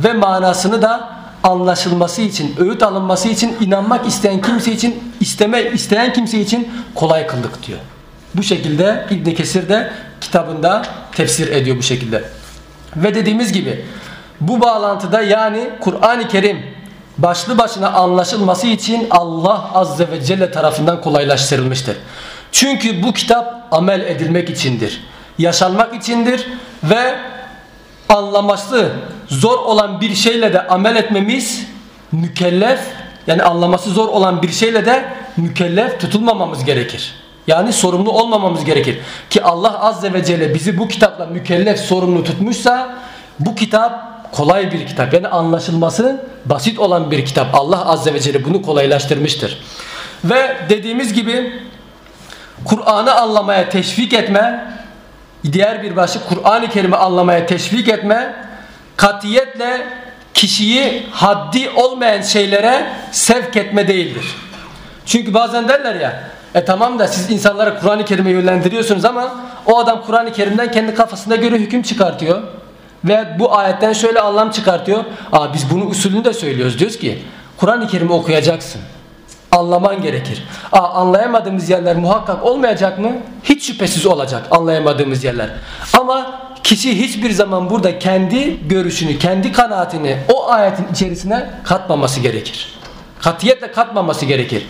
Speaker 1: Ve manasını da anlaşılması için, öğüt alınması için, inanmak isteyen kimse için, isteme isteyen kimse için kolay kıldık diyor. Bu şekilde İbn Kesir de kitabında tefsir ediyor bu şekilde. Ve dediğimiz gibi bu bağlantıda yani Kur'an-ı Kerim başlı başına anlaşılması için Allah Azze ve Celle tarafından kolaylaştırılmıştır. Çünkü bu kitap amel edilmek içindir. Yaşanmak içindir ve anlaması zor olan bir şeyle de amel etmemiz mükellef yani anlaması zor olan bir şeyle de mükellef tutulmamamız gerekir. Yani sorumlu olmamamız gerekir. Ki Allah Azze ve Celle bizi bu kitapla mükellef sorumlu tutmuşsa bu kitap kolay bir kitap. Yani anlaşılması basit olan bir kitap. Allah Azze ve Celle bunu kolaylaştırmıştır. Ve dediğimiz gibi Kur'an'ı anlamaya teşvik etme, diğer bir başlık Kur'an-ı Kerim'i anlamaya teşvik etme, katiyetle kişiyi haddi olmayan şeylere sevk etme değildir. Çünkü bazen derler ya e tamam da siz insanları Kur'an-ı Kerim'e yönlendiriyorsunuz ama o adam Kur'an-ı Kerim'den kendi kafasına göre hüküm çıkartıyor. Ve bu ayetten şöyle anlam çıkartıyor. Aa biz bunu usulünü de söylüyoruz. Diyoruz ki Kur'an-ı Kerim'i okuyacaksın anlaman gerekir. Aa, anlayamadığımız yerler muhakkak olmayacak mı? Hiç şüphesiz olacak anlayamadığımız yerler. Ama kişi hiçbir zaman burada kendi görüşünü, kendi kanaatini o ayetin içerisine katmaması gerekir. Katiyetle katmaması gerekir.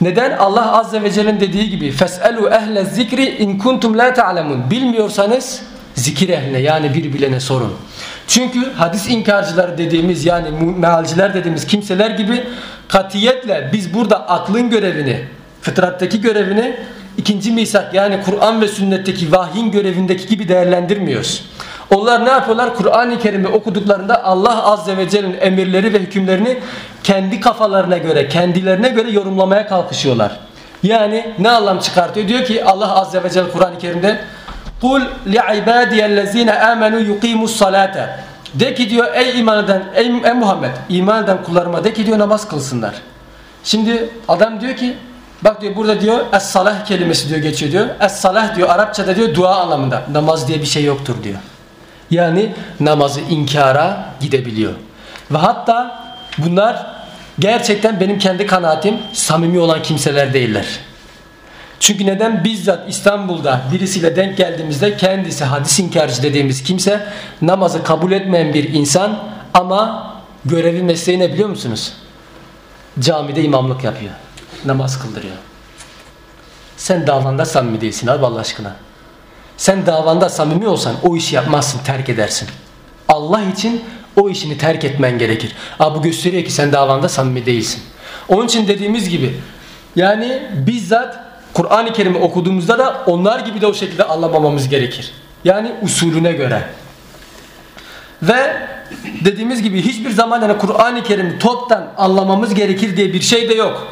Speaker 1: Neden? Allah azze ve celle'nin dediği gibi feselu ehle zikri in kuntum la ta'lemun. Bilmiyorsanız zikir ehline yani bir bilene sorun. Çünkü hadis inkarcıları dediğimiz yani mealciler dediğimiz kimseler gibi katiyetle biz burada aklın görevini, fıtrattaki görevini ikinci misak yani Kur'an ve sünnetteki vahyin görevindeki gibi değerlendirmiyoruz. Onlar ne yapıyorlar? Kur'an-ı Kerim'i okuduklarında Allah Azze ve Celle'nin emirleri ve hükümlerini kendi kafalarına göre, kendilerine göre yorumlamaya kalkışıyorlar. Yani ne anlam çıkartıyor? Diyor ki Allah Azze ve Celle Kur'an-ı Kerim'de Kul li'ibadiyellezine amenu yuqimus salate De ki diyor ey iman eden, ey, ey Muhammed iman eden kullarıma de ki diyor namaz kılsınlar. Şimdi adam diyor ki bak diyor burada diyor es-salah kelimesi diyor geçiyor diyor. Es-salah diyor Arapçada diyor dua anlamında. Namaz diye bir şey yoktur diyor. Yani namazı inkara gidebiliyor. Ve hatta bunlar gerçekten benim kendi kanaatim samimi olan kimseler değiller. Çünkü neden bizzat İstanbul'da birisiyle denk geldiğimizde kendisi hadis inkarcı dediğimiz kimse namazı kabul etmeyen bir insan ama görevi mesleği ne biliyor musunuz? Camide imamlık yapıyor. Namaz kıldırıyor. Sen davanda samimi değilsin abi Allah aşkına. Sen davanda samimi olsan o işi yapmazsın, terk edersin. Allah için o işini terk etmen gerekir. Aa, bu gösteriyor ki sen davanda samimi değilsin. Onun için dediğimiz gibi yani bizzat Kur'an-ı Kerim'i okuduğumuzda da onlar gibi de o şekilde anlamamamız gerekir. Yani usulüne göre. Ve dediğimiz gibi hiçbir zaman yani Kur'an-ı Kerim'i toptan anlamamız gerekir diye bir şey de yok.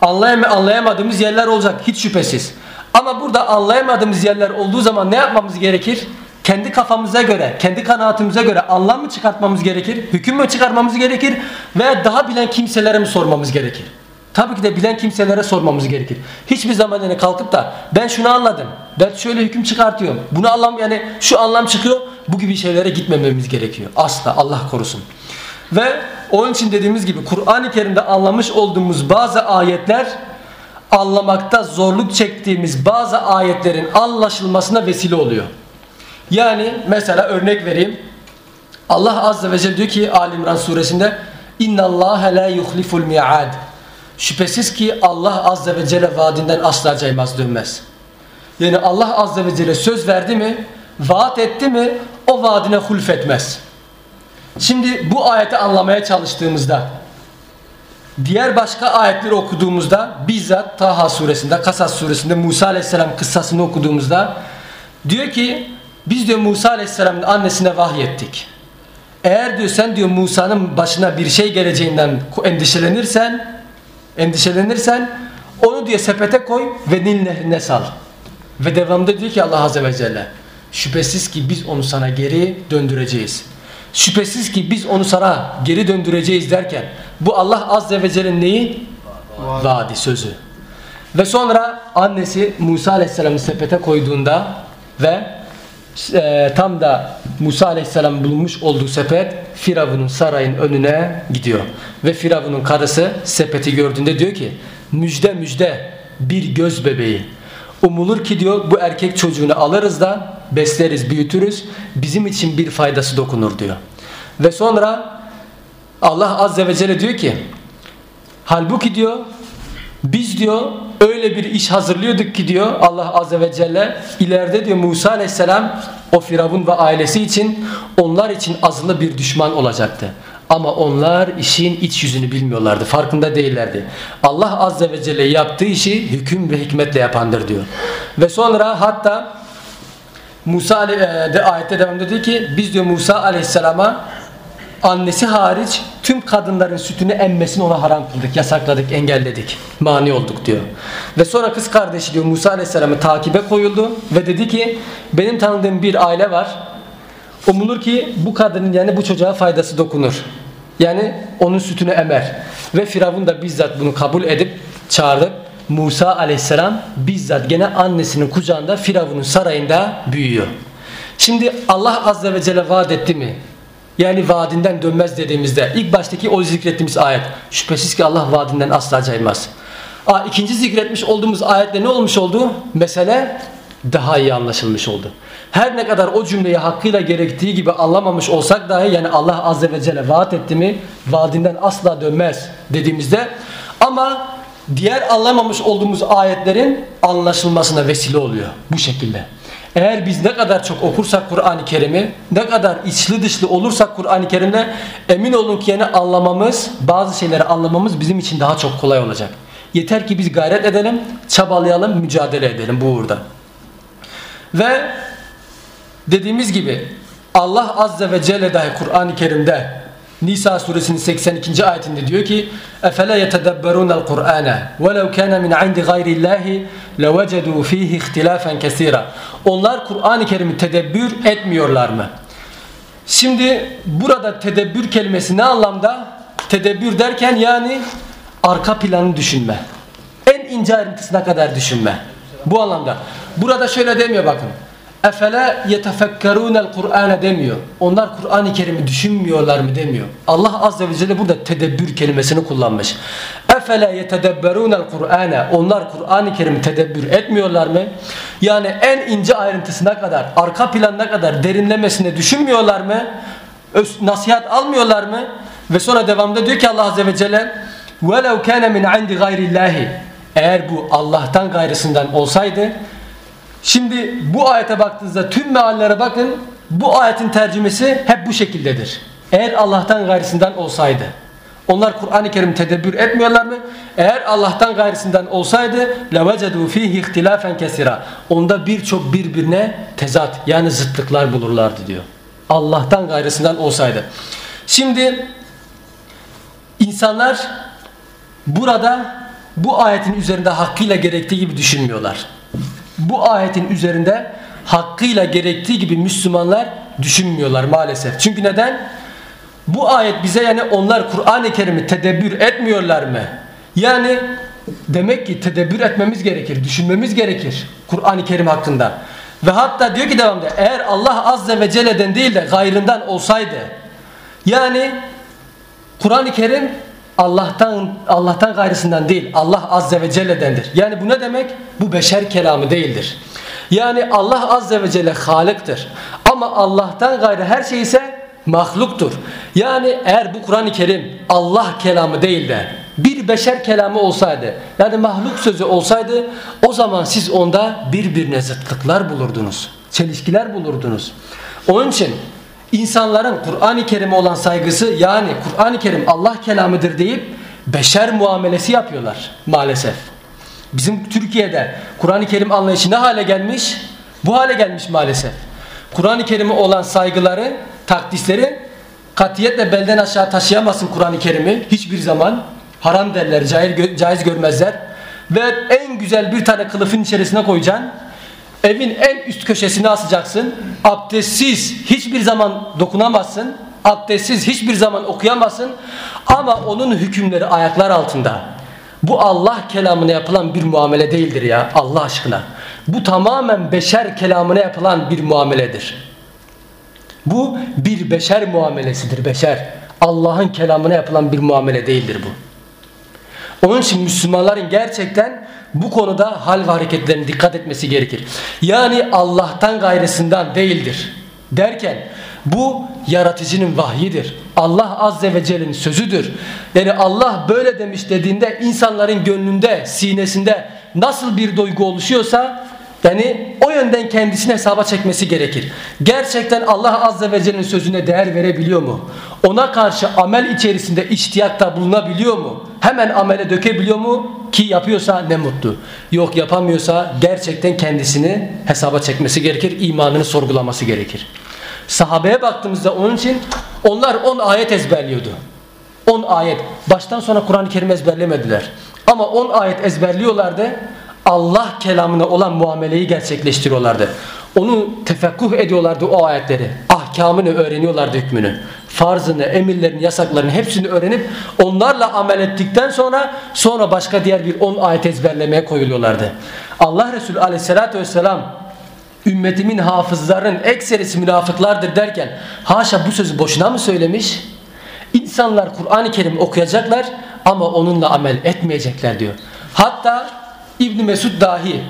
Speaker 1: Anlayam anlayamadığımız yerler olacak hiç şüphesiz. Ama burada anlayamadığımız yerler olduğu zaman ne yapmamız gerekir? Kendi kafamıza göre, kendi kanaatimize göre anlam mı çıkartmamız gerekir? Hüküm mü çıkarmamız gerekir? Veya daha bilen kimselere mi sormamız gerekir? Tabii ki de bilen kimselere sormamız gerekir. Hiçbir zaman yani kalkıp da ben şunu anladım. Ben şöyle hüküm çıkartıyorum. Bunu anlam yani şu anlam çıkıyor. Bu gibi şeylere gitmememiz gerekiyor. Asla Allah korusun. Ve onun için dediğimiz gibi Kur'an-ı Kerim'de anlamış olduğumuz bazı ayetler anlamakta zorluk çektiğimiz bazı ayetlerin anlaşılmasına vesile oluyor. Yani mesela örnek vereyim. Allah Azze ve Celle diyor ki Ali İmran suresinde İnna Allah la yuhliful mi'ad. Şüphesiz ki Allah Azze ve Celle vaadinden asla caymaz dönmez. Yani Allah Azze ve Celle söz verdi mi, vaat etti mi o vaadine hulf etmez. Şimdi bu ayeti anlamaya çalıştığımızda diğer başka ayetleri okuduğumuzda bizzat Taha suresinde, Kasas suresinde Musa aleyhisselam kıssasını okuduğumuzda diyor ki biz diyor Musa aleyhisselamın annesine vahyettik. Eğer diyor sen diyor Musa'nın başına bir şey geleceğinden endişelenirsen endişelenirsen onu diyor sepete koy ve Nil nehrine sal. Ve devamında diyor ki Allah Azze ve Celle şüphesiz ki biz onu sana geri döndüreceğiz. Şüphesiz ki biz onu sana geri döndüreceğiz derken bu Allah Azze ve Celle'nin neyi? Vaadi. Vaadi sözü. Ve sonra annesi Musa Aleyhisselam'ı sepete koyduğunda ve e, tam da Musa Aleyhisselam bulunmuş olduğu sepet Firavun'un sarayın önüne gidiyor. Ve Firavun'un karısı sepeti gördüğünde diyor ki müjde müjde bir göz bebeği. Umulur ki diyor bu erkek çocuğunu alırız da besleriz, büyütürüz. Bizim için bir faydası dokunur diyor. Ve sonra Allah Azze ve Celle diyor ki halbuki diyor biz diyor öyle bir iş hazırlıyorduk ki diyor Allah Azze ve Celle ileride diyor Musa Aleyhisselam o Firavun ve ailesi için onlar için azılı bir düşman olacaktı. Ama onlar işin iç yüzünü bilmiyorlardı. Farkında değillerdi. Allah Azze ve Celle yaptığı işi hüküm ve hikmetle yapandır diyor. Ve sonra hatta Musa e, de ayette devamında diyor ki biz diyor Musa Aleyhisselam'a annesi hariç tüm kadınların sütünü emmesini ona haram kıldık, yasakladık, engelledik. Mani olduk diyor. Ve sonra kız kardeşi diyor Musa Aleyhisselam'ı takibe koyuldu ve dedi ki benim tanıdığım bir aile var. Umulur ki bu kadının yani bu çocuğa faydası dokunur. Yani onun sütünü emer. Ve Firavun da bizzat bunu kabul edip çağırdı. Musa aleyhisselam bizzat gene annesinin kucağında Firavun'un sarayında büyüyor. Şimdi Allah azze ve celle vaat etti mi? Yani vaadinden dönmez dediğimizde ilk baştaki o zikrettiğimiz ayet. Şüphesiz ki Allah vaadinden asla caymaz. Aa, ikinci zikretmiş olduğumuz ayette ne olmuş oldu? Mesele daha iyi anlaşılmış oldu. Her ne kadar o cümleyi hakkıyla gerektiği gibi anlamamış olsak dahi yani Allah azze ve celle vaat etti mi vaadinden asla dönmez dediğimizde ama diğer anlamamış olduğumuz ayetlerin anlaşılmasına vesile oluyor bu şekilde. Eğer biz ne kadar çok okursak Kur'an-ı Kerim'i, ne kadar içli dışlı olursak Kur'an-ı Kerim'de emin olun ki yani anlamamız, bazı şeyleri anlamamız bizim için daha çok kolay olacak. Yeter ki biz gayret edelim, çabalayalım, mücadele edelim bu uğurda. Ve dediğimiz gibi Allah Azze ve Celle dahi Kur'an-ı Kerim'de Nisa suresinin 82. ayetinde diyor ki اَفَلَا يَتَدَبَّرُونَ الْقُرْآنَ وَلَوْ كَانَ مِنْ عِنْدِ غَيْرِ اللّٰهِ لَوَجَدُوا ف۪يهِ اخْتِلَافًا كَثِيرًا Onlar Kur'an-ı Kerim'i tedebbür etmiyorlar mı? Şimdi burada tedebbür kelimesi ne anlamda? Tedebbür derken yani arka planı düşünme. En ince ayrıntısına kadar düşünme. Bu anlamda. Burada şöyle demiyor bakın. Efele yetefekkerûnel Kur'an'e demiyor. Onlar Kur'an-ı Kerim'i düşünmüyorlar mı demiyor. Allah Azze ve Celle burada tedebbür kelimesini kullanmış. Efele yetedebberûnel Kur'an'e Onlar Kur'an-ı Kerim'i tedebbür etmiyorlar mı? Yani en ince ayrıntısına kadar, arka planına kadar derinlemesine düşünmüyorlar mı? Nasihat almıyorlar mı? Ve sonra devamda diyor ki Allah Azze ve Celle وَلَوْ كَانَ مِنْ عِنْدِ غَيْرِ اللّٰهِ Eğer bu Allah'tan gayrısından olsaydı Şimdi bu ayete baktığınızda tüm meallere bakın. Bu ayetin tercümesi hep bu şekildedir. Eğer Allah'tan gayrısından olsaydı. Onlar Kur'an-ı Kerim tedebbür etmiyorlar mı? Eğer Allah'tan gayrısından olsaydı لَوَجَدُوا ف۪يهِ اِخْتِلَافًا kesira. Onda birçok birbirine tezat yani zıtlıklar bulurlardı diyor. Allah'tan gayrısından olsaydı. Şimdi insanlar burada bu ayetin üzerinde hakkıyla gerektiği gibi düşünmüyorlar bu ayetin üzerinde hakkıyla gerektiği gibi Müslümanlar düşünmüyorlar maalesef. Çünkü neden? Bu ayet bize yani onlar Kur'an-ı Kerim'i tedebbür etmiyorlar mı? Yani demek ki tedebbür etmemiz gerekir, düşünmemiz gerekir Kur'an-ı Kerim hakkında. Ve hatta diyor ki devamda eğer Allah Azze ve Celle'den değil de gayrından olsaydı yani Kur'an-ı Kerim Allah'tan Allah'tan gayrısından değil Allah azze ve celle'dendir. Yani bu ne demek? Bu beşer kelamı değildir. Yani Allah azze ve celle halıktır. Ama Allah'tan gayrı her şey ise mahluktur. Yani eğer bu Kur'an-ı Kerim Allah kelamı değil de bir beşer kelamı olsaydı yani mahluk sözü olsaydı o zaman siz onda birbirine zıtlıklar bulurdunuz. Çelişkiler bulurdunuz. Onun için insanların Kur'an-ı Kerim'e olan saygısı yani Kur'an-ı Kerim Allah kelamıdır deyip beşer muamelesi yapıyorlar maalesef. Bizim Türkiye'de Kur'an-ı Kerim anlayışı ne hale gelmiş? Bu hale gelmiş maalesef. Kur'an-ı Kerim'e olan saygıları, takdisleri katiyetle belden aşağı taşıyamasın Kur'an-ı Kerim'i hiçbir zaman. Haram derler, caiz, caiz görmezler. Ve en güzel bir tane kılıfın içerisine koyacaksın Evin en üst köşesine asacaksın. Abdestsiz hiçbir zaman dokunamazsın. Abdestsiz hiçbir zaman okuyamazsın. Ama onun hükümleri ayaklar altında. Bu Allah kelamına yapılan bir muamele değildir ya Allah aşkına. Bu tamamen beşer kelamına yapılan bir muameledir. Bu bir beşer muamelesidir beşer. Allah'ın kelamına yapılan bir muamele değildir bu. Onun için Müslümanların gerçekten bu konuda hal ve hareketlerine dikkat etmesi gerekir. Yani Allah'tan gayrısından değildir derken bu yaratıcının vahyidir. Allah azze ve celle'nin sözüdür. Yani Allah böyle demiş dediğinde insanların gönlünde, sinesinde nasıl bir duygu oluşuyorsa yani o yönden kendisini hesaba çekmesi gerekir. Gerçekten Allah Azze ve Celle'nin sözüne değer verebiliyor mu? Ona karşı amel içerisinde iştiyatta bulunabiliyor mu? Hemen amele dökebiliyor mu? Ki yapıyorsa ne mutlu. Yok yapamıyorsa gerçekten kendisini hesaba çekmesi gerekir. imanını sorgulaması gerekir. Sahabeye baktığımızda onun için onlar 10 ayet ezberliyordu. 10 ayet. Baştan sona Kur'an-ı Kerim ezberlemediler. Ama 10 ayet ezberliyorlardı. Allah kelamına olan muameleyi gerçekleştiriyorlardı. Onu tefekkuh ediyorlardı o ayetleri. Ahkamını öğreniyorlardı hükmünü. Farzını, emirlerini, yasaklarını hepsini öğrenip onlarla amel ettikten sonra sonra başka diğer bir on ayet ezberlemeye koyuluyorlardı. Allah Resulü aleyhissalatü vesselam ümmetimin hafızların ekserisi münafıklardır derken haşa bu sözü boşuna mı söylemiş? İnsanlar Kur'an-ı Kerim okuyacaklar ama onunla amel etmeyecekler diyor. Hatta İbn Mesud dahi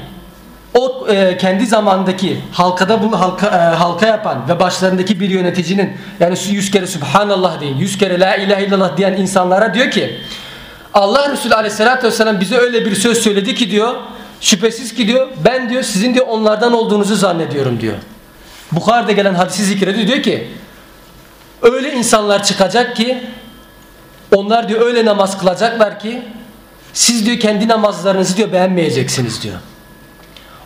Speaker 1: o e, kendi zamandaki halkada bu halka, e, halka yapan ve başlarındaki bir yöneticinin yani yüz kere Subhanallah deyin, yüz kere La ilahe illallah diyen insanlara diyor ki Allah Resulü Aleyhisselatü vesselam bize öyle bir söz söyledi ki diyor şüphesiz ki diyor ben diyor sizin diyor onlardan olduğunuzu zannediyorum diyor. Bukhari'de gelen hadisi zikrediyor diyor ki öyle insanlar çıkacak ki onlar diyor öyle namaz kılacaklar ki Siz diyor kendi namazlarınızı diyor beğenmeyeceksiniz diyor.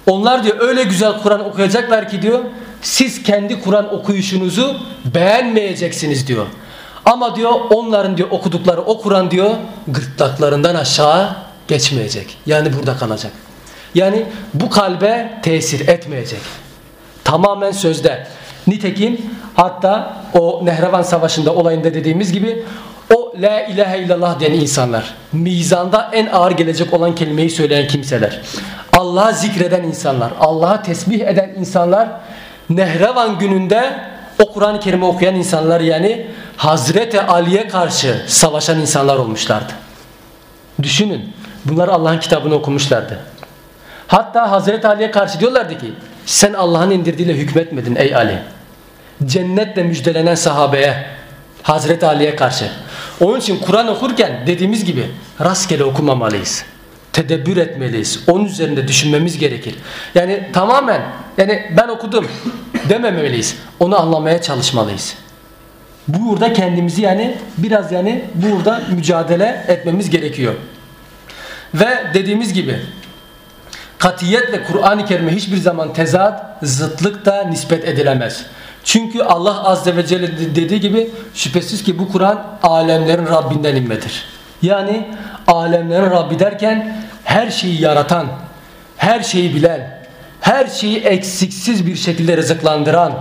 Speaker 1: Onlar diyor öyle güzel Kur'an okuyacaklar ki diyor siz kendi Kur'an okuyuşunuzu beğenmeyeceksiniz diyor. Ama diyor onların diyor okudukları o Kur'an diyor gırtlaklarından aşağı geçmeyecek. Yani burada kalacak. Yani bu kalbe tesir etmeyecek. Tamamen sözde. Nitekim hatta o Nehrevan Savaşı'nda olayında dediğimiz gibi o la ilahe illallah diyen insanlar, mizanda en ağır gelecek olan kelimeyi söyleyen kimseler, Allah'ı zikreden insanlar, Allah'a tesbih eden insanlar Nehrevan gününde o Kur'an-ı Kerim'i okuyan insanlar yani Hazreti Ali'ye karşı savaşan insanlar olmuşlardı. Düşünün. Bunlar Allah'ın kitabını okumuşlardı. Hatta Hazreti Ali'ye karşı diyorlardı ki sen Allah'ın indirdiğiyle hükmetmedin ey Ali. Cennetle müjdelenen sahabeye Hazreti Ali'ye karşı. Onun için Kur'an okurken dediğimiz gibi rastgele okumamalıyız. Tedebbür etmeliyiz. Onun üzerinde düşünmemiz gerekir. Yani tamamen yani ben okudum dememeliyiz. Onu anlamaya çalışmalıyız. Burada kendimizi yani biraz yani burada mücadele etmemiz gerekiyor. Ve dediğimiz gibi katiyetle Kur'an-ı Kerim'e hiçbir zaman tezat, zıtlık da nispet edilemez. Çünkü Allah Azze ve Celle dediği gibi şüphesiz ki bu Kur'an alemlerin Rabbinden inmedir. Yani alemlerin Rabbi derken her şeyi yaratan, her şeyi bilen, her şeyi eksiksiz bir şekilde rızıklandıran,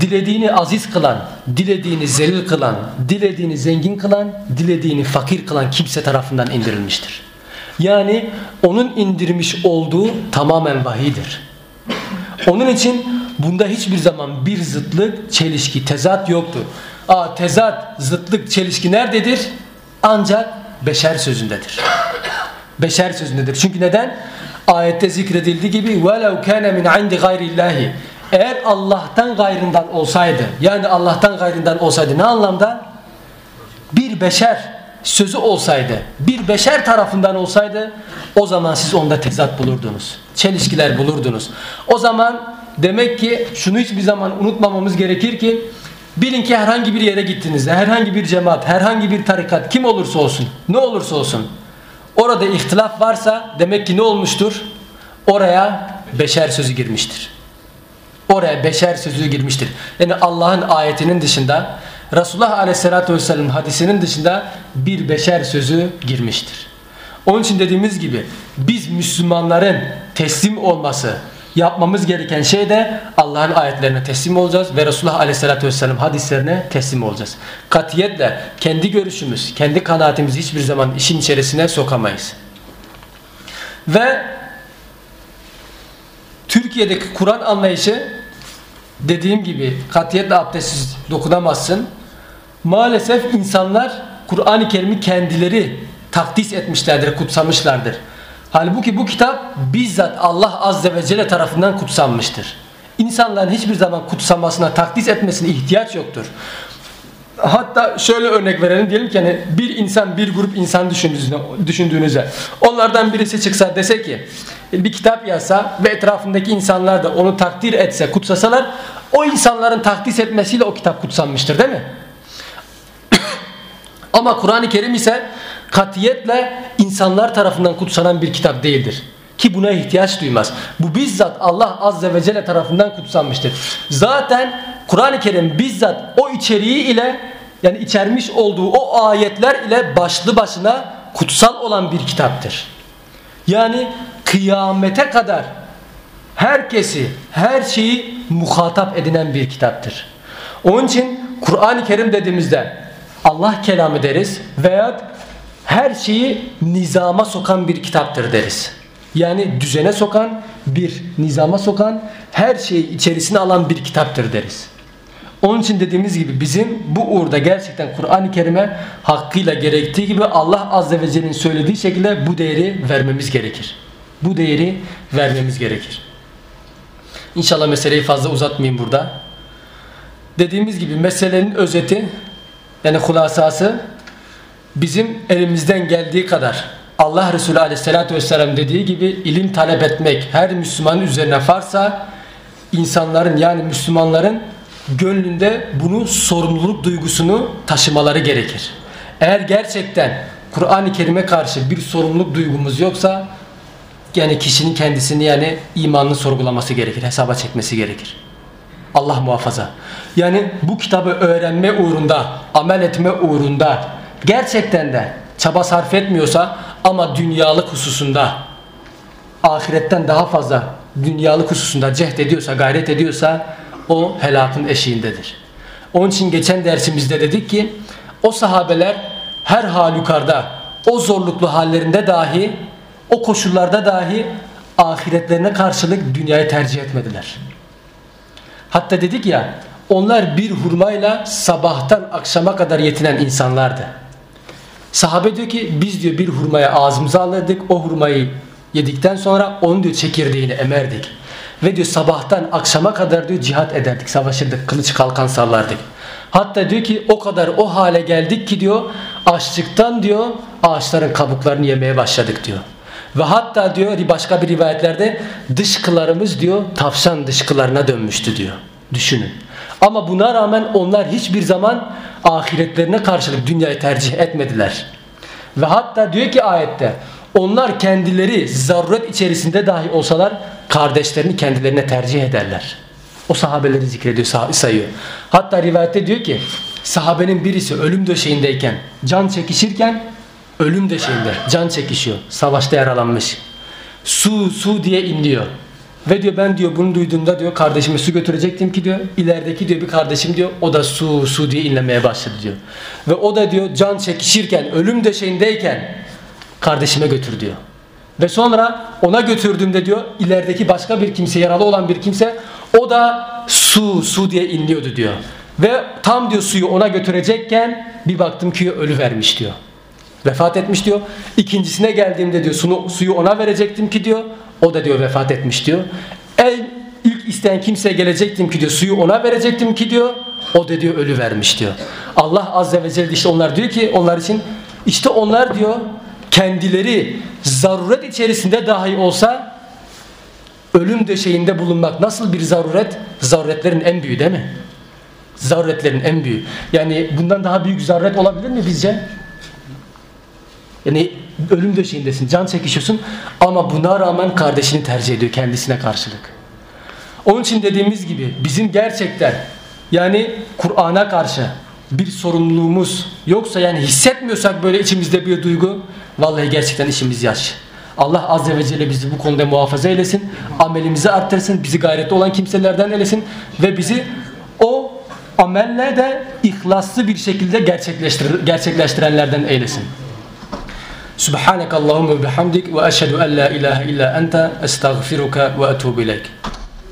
Speaker 1: dilediğini aziz kılan, dilediğini zelil kılan, dilediğini zengin kılan, dilediğini fakir kılan kimse tarafından indirilmiştir. Yani onun indirmiş olduğu tamamen vahidir. Onun için bunda hiçbir zaman bir zıtlık, çelişki, tezat yoktur. Aa, tezat, zıtlık, çelişki nerededir? Ancak beşer sözündedir. Beşer sözündedir. Çünkü neden? Ayette zikredildiği gibi وَلَوْ كَانَ مِنْ عِنْدِ غَيْرِ اللّٰهِ Eğer Allah'tan gayrından olsaydı, yani Allah'tan gayrından olsaydı ne anlamda? Bir beşer sözü olsaydı, bir beşer tarafından olsaydı o zaman siz onda tezat bulurdunuz. Çelişkiler bulurdunuz. O zaman demek ki şunu hiçbir zaman unutmamamız gerekir ki bilin ki herhangi bir yere gittiğinizde, herhangi bir cemaat, herhangi bir tarikat kim olursa olsun, ne olursa olsun orada ihtilaf varsa demek ki ne olmuştur? Oraya beşer sözü girmiştir. Oraya beşer sözü girmiştir. Yani Allah'ın ayetinin dışında Resulullah Aleyhisselatü Vesselam hadisinin dışında bir beşer sözü girmiştir. Onun için dediğimiz gibi biz Müslümanların teslim olması, yapmamız gereken şey de Allah'ın ayetlerine teslim olacağız ve Resulullah Aleyhisselatü Vesselam hadislerine teslim olacağız. Katiyetle kendi görüşümüz, kendi kanaatimizi hiçbir zaman işin içerisine sokamayız. Ve Türkiye'deki Kur'an anlayışı dediğim gibi katiyetle abdestsiz dokunamazsın. Maalesef insanlar Kur'an-ı Kerim'i kendileri takdis etmişlerdir, kutsamışlardır. Halbuki bu kitap bizzat Allah Azze ve Celle tarafından kutsanmıştır. İnsanların hiçbir zaman kutsamasına, takdis etmesine ihtiyaç yoktur. Hatta şöyle örnek verelim diyelim ki hani bir insan bir grup insan düşündüğünüzde, düşündüğünüzde onlardan birisi çıksa dese ki bir kitap yazsa ve etrafındaki insanlar da onu takdir etse kutsasalar o insanların takdis etmesiyle o kitap kutsanmıştır değil mi? [COUGHS] Ama Kur'an-ı Kerim ise katiyetle insanlar tarafından kutsanan bir kitap değildir. Ki buna ihtiyaç duymaz. Bu bizzat Allah Azze ve Celle tarafından kutsanmıştır. Zaten Kur'an-ı Kerim bizzat o içeriği ile yani içermiş olduğu o ayetler ile başlı başına kutsal olan bir kitaptır. Yani kıyamete kadar herkesi, her şeyi muhatap edinen bir kitaptır. Onun için Kur'an-ı Kerim dediğimizde Allah kelamı deriz veya her şeyi nizama sokan bir kitaptır deriz. Yani düzene sokan, bir nizama sokan, her şeyi içerisine alan bir kitaptır deriz. Onun için dediğimiz gibi bizim bu uğurda gerçekten Kur'an-ı Kerim'e hakkıyla gerektiği gibi Allah Azze ve Celle'nin söylediği şekilde bu değeri vermemiz gerekir. Bu değeri vermemiz gerekir. İnşallah meseleyi fazla uzatmayayım burada. Dediğimiz gibi meselenin özeti yani hulasası bizim elimizden geldiği kadar Allah Resulü Aleyhisselatü Vesselam dediği gibi ilim talep etmek her Müslümanın üzerine varsa insanların yani Müslümanların gönlünde bunu sorumluluk duygusunu taşımaları gerekir. Eğer gerçekten Kur'an-ı Kerim'e karşı bir sorumluluk duygumuz yoksa yani kişinin kendisini yani imanını sorgulaması gerekir, hesaba çekmesi gerekir. Allah muhafaza. Yani bu kitabı öğrenme uğrunda, amel etme uğrunda gerçekten de çaba sarf etmiyorsa ama dünyalık hususunda ahiretten daha fazla dünyalık hususunda cehd ediyorsa, gayret ediyorsa o helakın eşiğindedir. Onun için geçen dersimizde dedik ki o sahabeler her halükarda o zorluklu hallerinde dahi o koşullarda dahi ahiretlerine karşılık dünyayı tercih etmediler. Hatta dedik ya onlar bir hurmayla sabahtan akşama kadar yetinen insanlardı. Sahabe diyor ki biz diyor bir hurmaya ağzımıza alırdık o hurmayı yedikten sonra onu diyor çekirdeğini emerdik. Ve diyor sabahtan akşama kadar diyor cihat ederdik, savaşırdık, kılıç kalkan sallardık. Hatta diyor ki o kadar o hale geldik ki diyor açlıktan diyor ağaçların kabuklarını yemeye başladık diyor. Ve hatta diyor başka bir rivayetlerde dışkılarımız diyor tavşan dışkılarına dönmüştü diyor. Düşünün. Ama buna rağmen onlar hiçbir zaman ahiretlerine karşılık dünyayı tercih etmediler. Ve hatta diyor ki ayette onlar kendileri zaruret içerisinde dahi olsalar kardeşlerini kendilerine tercih ederler. O sahabeleri zikrediyor, sayıyor. Hatta rivayette diyor ki sahabenin birisi ölüm döşeğindeyken, can çekişirken ölüm döşeğinde can çekişiyor. Savaşta yaralanmış. Su su diye inliyor. Ve diyor ben diyor bunu duyduğumda diyor kardeşime su götürecektim ki diyor ilerideki diyor bir kardeşim diyor o da su su diye inlemeye başladı diyor. Ve o da diyor can çekişirken ölüm döşeğindeyken kardeşime götür diyor. Ve sonra ona götürdüğümde diyor ilerideki başka bir kimse yaralı olan bir kimse o da su su diye inliyordu diyor. Ve tam diyor suyu ona götürecekken bir baktım ki ölü vermiş diyor. Vefat etmiş diyor. İkincisine geldiğimde diyor suyu ona verecektim ki diyor. O da diyor vefat etmiş diyor. En ilk isteyen kimseye gelecektim ki diyor suyu ona verecektim ki diyor. O da diyor ölü vermiş diyor. Allah azze ve celle işte onlar diyor ki onlar için işte onlar diyor kendileri zaruret içerisinde dahi olsa ölüm döşeğinde bulunmak nasıl bir zaruret? Zaruretlerin en büyüğü değil mi? Zaruretlerin en büyüğü. Yani bundan daha büyük zaruret olabilir mi bizce? Yani ölüm döşeğindesin, can çekişiyorsun ama buna rağmen kardeşini tercih ediyor kendisine karşılık. Onun için dediğimiz gibi bizim gerçekten yani Kur'an'a karşı bir sorumluluğumuz yoksa yani hissetmiyorsak böyle içimizde bir duygu vallahi gerçekten işimiz yaş. Allah Azze ve Celle bizi bu konuda muhafaza eylesin. Amelimizi arttırsın. Bizi gayretli olan kimselerden eylesin. Ve bizi o amelle de ihlaslı bir şekilde gerçekleştir gerçekleştirenlerden eylesin. سبحانك اللهم وبحمدك وأشهد أن لا إله إلا أنت أستغفرك وأتوب إليك.